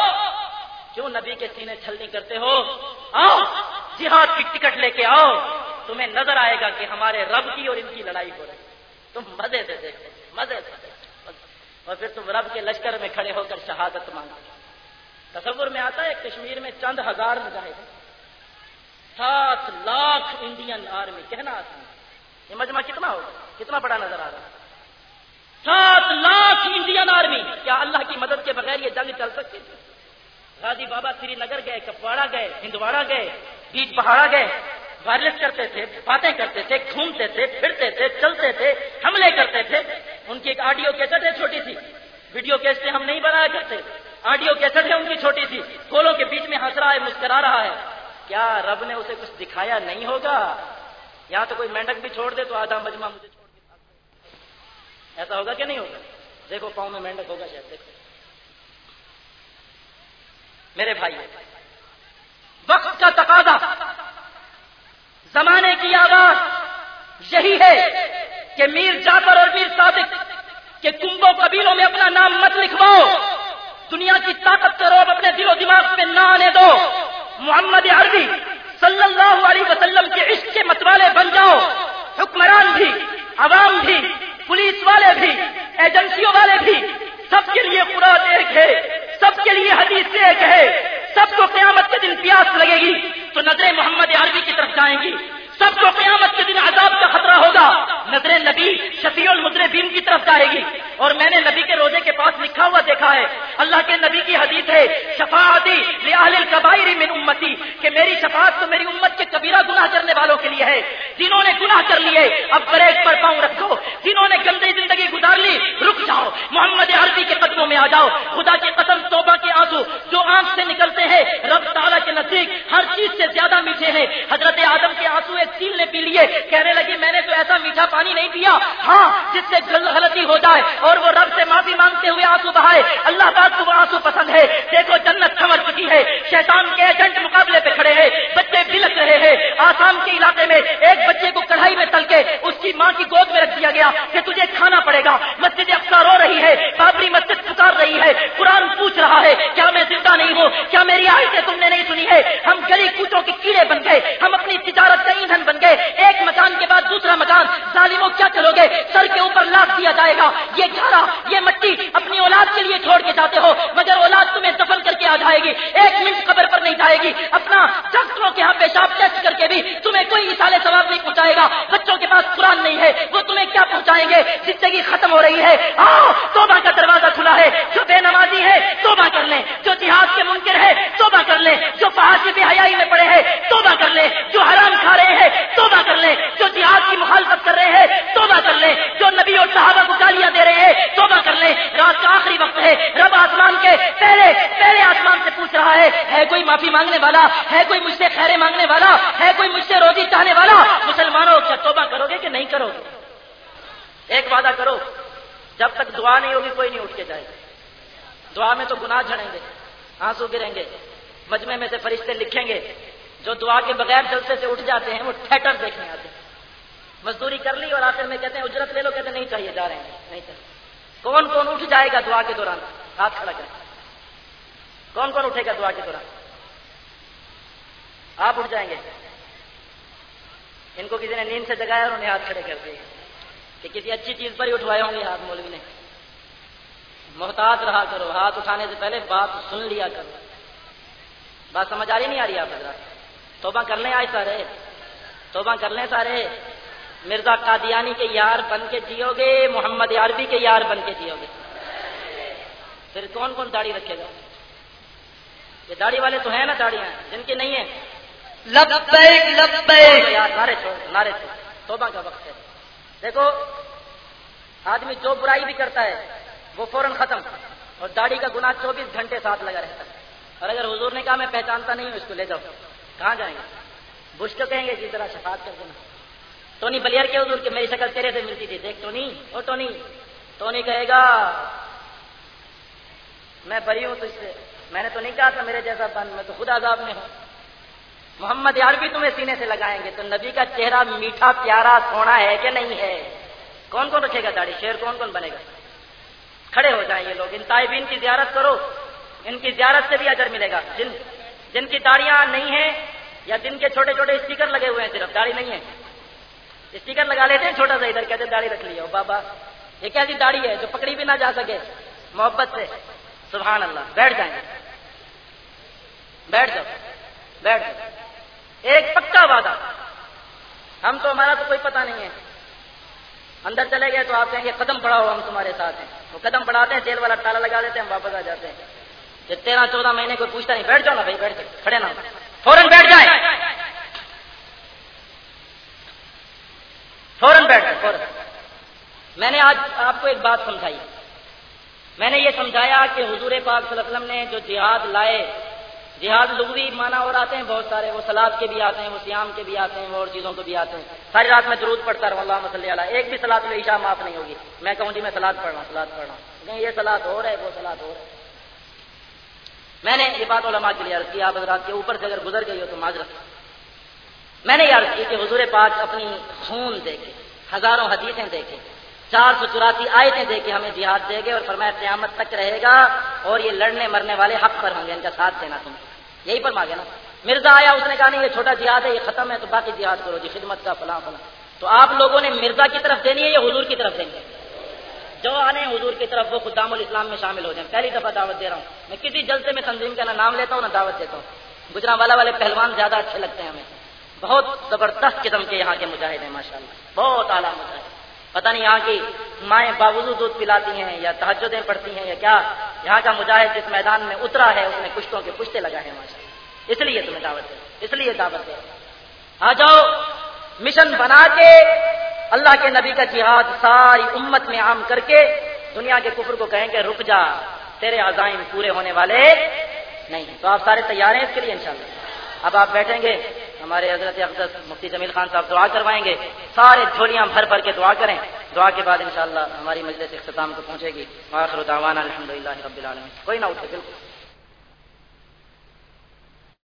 کیوں نبی کے سینے چھلنی کرتے ہو؟ آؤ، جہاد کی ٹکٹ لے کے آؤ۔ تمہیں نظر آئے گا کہ ہمارے رب کی اور ان کی لڑائی ہو رہی تم مزے سے دیکھتے مزے سے اور پھر تم رب کے لشکر میں کھڑے ہو کر شہادت مانگو۔ تصور میں آتا ہے کشمیر میں چند ہزار مجاہد سات لاکھ انڈین آرمی، کہنا آسان یہ مجمع کتنا ہوگا؟ کتنا بڑا نظر آ رہا ہے؟ سات لاکھ انڈین آرمی، کیا اللہ کی مدد کے بغیر یہ جنگ چل سکتی تھی غازی بابا سری نگر گئے کپواڑا گئے ہندواڑا گئے بیچ پہاڑا گئے۔ وائرلیس کرتے تھے، باتیں کرتے تھے، گھومتے تھے، پھرتے تھے، چلتے تھے، حملے کرتے تھے۔ ان کی ایک آڈیو کیسٹ ہے چھوٹی سی ویڈیو کیسٹیں ہم نہیں بنایا کرتے۔ آڈیو کیسٹ ہے ان کی چھوٹی سی کھولوں کے بیچ میں ہنس رہا ہے، مسکرا رہا ہے۔ کیا رب نے اسے کچھ دکھایا نہیں ہوگا؟ یہاں تو کوئی مینڈک بھی چھوڑ دے تو آدھا مجمع مجھے چھوڑ دے ایسا ہوگا کہ نہیں ہوگا؟ دیکھو پاؤں میں مینڈک ہوگا شاید، دیکھو۔ میرے بھائی وقت کا تقاضا۔ زمانے کی آواز یہی ہے کہ میر جعفر اور میر صادق کے کنبوں قبیلوں میں اپنا نام مت لکھواؤ۔ دنیا کی طاقت کا روب اپنے دل و دماغ پہ نہ آنے دو۔ محمد عربی صلی اللہ علیہ وسلم کے عشق کے متوالے بن جاؤ۔ حکمران بھی، عوام بھی، پولیس والے بھی، ایجنسیوں والے بھی سب کے لیے قرآن ایک ہے سب کے لیے حدیث ایک ہے سب کو قیامت کے دن پیاس لگے گی تو نظریں محمد عربی کی طرف جائیں گی سب کو قیامت کے دن عذاب کا خطرہ ہوگا نظر نبی شفیع المدربین کی طرف جائے گی۔ اور میں نے نبی کے روزے کے پاس لکھا ہوا دیکھا ہے۔ اللہ کے نبی کی حدیث ہے، شفاعتی القبائر من امتی کہ میری شفاعت تو میری امت کے کبیرہ گناہ کرنے والوں کے لیے ہے۔ جنہوں نے گناہ کر لیے، اب بریک پر پاؤں رکھو۔ جنہوں نے گندی زندگی گزار لی، رک جاؤ۔ محمد عربی کے قدموں میں آ جاؤ۔ خدا کی قسم، توبہ کے آنسو جو آنکھ سے نکلتے ہیں، رب نزدیک ہر چیز سے زیادہ میٹھے ہیں۔ حضرت آدم کے آنسو ایک چیل نے پی لیے۔ کہنے لگی میں نے تو ایسا میٹھا پانی نہیں پیا۔ ہاں جس سے غلطی ہو جائے اور وہ رب سے معافی مانگتے ہوئے آنسو بہائے۔ اللہ پاک کو وہ آنسو پسند ہے۔ دیکھو، جنت سمر چکی ہے۔ شیطان کے ایجنٹ مقابلے پہ کھڑے ہیں۔ بچے بلک رہے ہیں۔ آسام کے علاقے میں ایک بچے کو کڑھائی میں تل کے اس کی ماں کی گود میں رکھ دیا گیا کہ تجھے کھانا پڑے گا مسجد افسار رو رہی ہے بابری مسجد پکار رہی ہے قرآن پوچھ رہا ہے، کیا میں زندہ نہیں ہوں، کیا میری آئی سے تم نے نہیں سنی ہے؟ ہم گلی کوچوں کے کیڑے بن گئے، ہم اپنی تجارت کا ایندھن بن گئے، ایک مکان کے بعد دوسرا مکان، ظالموں کیا کرو گے؟ سر کے اوپر لاکھ دیا جائے گا، یہ گھاڑا یہ مٹی اپنی اولاد کے لیے چھوڑ کے جاتے ہو، مگر اولاد تمہیں دفن کر کے آ جائے گی، ایک منٹ قبر پر نہیں جائے گی، اپنا ڈاکٹروں کے یہاں پیشاب ٹیسٹ کر کے بھی تمہیں کوئی مثال ثواب نہیں پہنچائے گا، بچوں کے پاس قرآن نہیں ہے، وہ تمہیں کیا پہنچائیں گے؟ زندگی ختم ہو رہی ہے آؤ توبہ کا دروازہ کھلا ہے جو بے نمازی ہے توبہ کر لیں جو جہاد کے منکر ہے، توبہ کر لیں جو پہاڑ بے حیائی میں پڑے ہیں، توبہ کر لیں جو حرام کھا رہے ہیں، توبہ کر لیں جو جہاد کی مخالفت کر رہے ہیں، توبہ کر لیں جو نبی اور صحابہ کو گالیاں دے رہے ہیں، توبہ کر لیں رات کا آخری وقت ہے، رب آسمان کے پہلے پہلے آسمان سے پوچھ رہا ہے ہے کوئی معافی مانگنے والا؟ ہے کوئی مجھ سے خیرے مانگنے والا؟ ہے کوئی مجھ سے روزی کرو گے؟ ایک وعدہ کرو، جب تک دعا نہیں ہوگی، کوئی نہیں اٹھ کے جائے گا۔ دعا میں تو گناہ جھڑیں گے، آنسو گریں گے مجمے میں سے فرشتے لکھیں گے، جو دعا کے بغیر جلسے سے اٹھ جاتے ہیں، وہ تھیٹر دیکھنے آتے ہیں۔ مزدوری کر لی اور آخر میں کہتے ہیں، اجرت لے لو، کہتے نہیں چاہیے، جا رہے ہیں، نہیں چاہیے۔ کون کون اٹھ جائے گا دعا کے دوران؟ ہاتھ کھڑا کریں۔ کون کون اٹھے گا دعا کے دوران؟ آپ اٹھ جائیں گے۔ ان کو کسی نے نیند سے جگایا اور انہیں ہاتھ کھڑے کر دیے۔ کہ کسی اچھی چیز پر ہی اٹھوائے ہوں گے، ہاتھ مولوی نے۔ محتاط رہا کرو ہاتھ اٹھانے سے پہلے بات سن لیا کرو۔ بات سمجھ آ رہی نہیں آ رہی آپ حضرات؟ توبہ کر لیں آج سارے۔ توبہ کر لیں سارے۔ مرزا قادیانی کے یار بن کے جیو گے محمد عربی کے یار بن کے جیو گے۔ پھر کون کون داڑھی رکھے گا؟ یہ داڑھی والے تو ہیں نا داڑیاں جن کی نہیں ہیں۔ لبیک لبیک۔ یار نعرے چھوڑ نعرے چھوڑ۔ توبہ کا وقت ہے۔ دیکھو آدمی جو برائی بھی کرتا ہے وہ فوراً ختم اور داڑھی کا گناہ چوبیس گھنٹے ساتھ لگا رہتا ہے۔ اور اگر حضور نے کہا میں پہچانتا نہیں ہوں، اس کو لے جاؤ۔ کہاں جائیں گے؟ بش تو کہیں گے جی جس طرح شفاعت کر دینا۔ ٹونی بلیئر کے حضور کہ میری شکل تیرے سے ملتی تھی۔ دیکھ ٹونی او ٹونی ٹونی کہے گا، میں بری ہوں تو اس سے۔ میں نے تو نہیں کہا تھا میرے جیسا بن، میں تو خود عذاب میں ہوں۔ محمد یار بھی تمہیں سینے سے لگائیں گے تو نبی کا چہرہ میٹھا، پیارا، سونا ہے کہ نہیں ہے؟ کون کون رکھے گا داڑھی؟ شیر کون کون بنے گا؟ کھڑے ہو جائیں یہ لوگ۔ ان طائبین کی زیارت کرو۔ ان کی زیارت سے بھی اجر ملے گا۔ جن جن کی داڑیاں نہیں ہیں یا جن کے چھوٹے چھوٹے اسٹیکر لگے ہوئے ہیں صرف، داڑھی نہیں ہے۔ اسٹیکر لگا لیتے ہیں چھوٹا سا ادھر کہتے اچھا داڑھی رکھ لیا بابا یہ کیسی داڑھی ہے جو پکڑی بھی نہ جا سکے محبت سے۔ سبحان اللہ۔ بیٹھ جائیں۔ بیٹھ جاؤ۔ بیٹھ جاؤ۔ ایک پکا وعدہ۔ ہم تو ہمارا تو کوئی پتہ نہیں ہے۔ اندر چلے گئے تو آپ کہیں گے قدم بڑھاؤ، ہم تمہارے ساتھ ہیں۔ وہ قدم بڑھاتے ہیں جیل والا تالا لگا دیتے ہیں، ہم واپس آ جاتے ہیں۔ یہ تیرہ چودہ مہینے کوئی پوچھتا نہیں، بیٹھ جاؤ نا بھائی، بیٹھ جاؤ، کھڑے نا فوراً بیٹھ جائے۔ فوراً بیٹھ جائے، فوراً۔ میں نے آج آپ کو ایک بات سمجھائی۔ میں نے یہ سمجھایا کہ حضور پاک صلی اللہ علیہ وسلم نے جو جہاد لائے جہاد لغوی مانا اور آتے ہیں، بہت سارے وہ سلاد کے بھی آتے ہیں، وہ سیام کے بھی آتے ہیں، وہ اور چیزوں کے بھی آتے ہیں۔ ساری رات میں درود پڑتا رہا اللہ مسلح علیہ۔ ایک بھی سلاد عشاء معاف نہیں ہوگی۔ میں کہوں جی میں سلاد پڑھ رہا ہوں سلاد پڑھ رہا ہوں نہیں یہ سلاد ہو رہا ہے، وہ سلاد ہو رہا ہے۔ میں نے یہ بات علماء کے لیے عرض کی، آپ حضرات کے اوپر سے اگر گزر گئی ہو تو معذرت میں نے یہ عرض کی کہ حضور پاک اپنی خون دیکھے ہزاروں حدیثیں دیکھے چار سو چوراسی آیتیں دے کے ہمیں جہاد دے گے اور فرمایا قیامت تک رہے گا اور یہ لڑنے مرنے والے حق پر ہوں گے، ان کا ساتھ دینا تم یہی پر مانگے نا۔ مرزا آیا، اس نے کہا نہیں، یہ چھوٹا جہاد ہے، یہ ختم ہے، تو باقی جہاد کرو جی خدمت کا فلاں فلاں۔ تو آپ لوگوں نے مرزا کی طرف دینی ہے یا حضور کی طرف دیں گے جو آنے حضور کی طرف وہ خدام الاسلام میں شامل ہو جائیں۔ پہلی دفعہ دعوت دے رہا ہوں۔ میں کسی جلسے میں تنظیم کا نہ نام لیتا ہوں، نہ دعوت دیتا ہوں۔ گجرا والا والے پہلوان زیادہ اچھے لگتے ہیں ہمیں۔ بہت زبردست قسم کے یہاں کے مجاہد ہیں ماشاء اللہ بہت اعلیٰ مجاہد۔ پتہ نہیں یہاں کی مائیں باوجود دودھ پلاتی ہیں یا تحجدیں پڑتی ہیں یا کیا؟ یہاں کا مجاہد جس میدان میں اترا ہے، اس نے کشتوں کے پشتے لگائے ہیں ماشاء اس لیے تمہیں دعوت دے اس لیے دعوت دے آ جاؤ، مشن بنا کے اللہ کے نبی کا جہاد ساری امت میں عام کر کے دنیا کے کفر کو کہیں کہ رک جا، تیرے عزائم پورے ہونے والے نہیں تو آپ سارے تیار ہیں اس کے لیے انشاءاللہ۔ اب آپ بیٹھیں گے ہمارے حضرت اقدس مفتی جمیل خان صاحب دعا کروائیں گے۔ سارے جھولیاں بھر بھر کے دعا کریں۔ دعا کے بعد انشاءاللہ ہماری مجلس اختتام کو پہنچے گی۔ آخر دعوانا الحمد للہ رب العالمین۔ کوئی نہ اٹھے، بالکل۔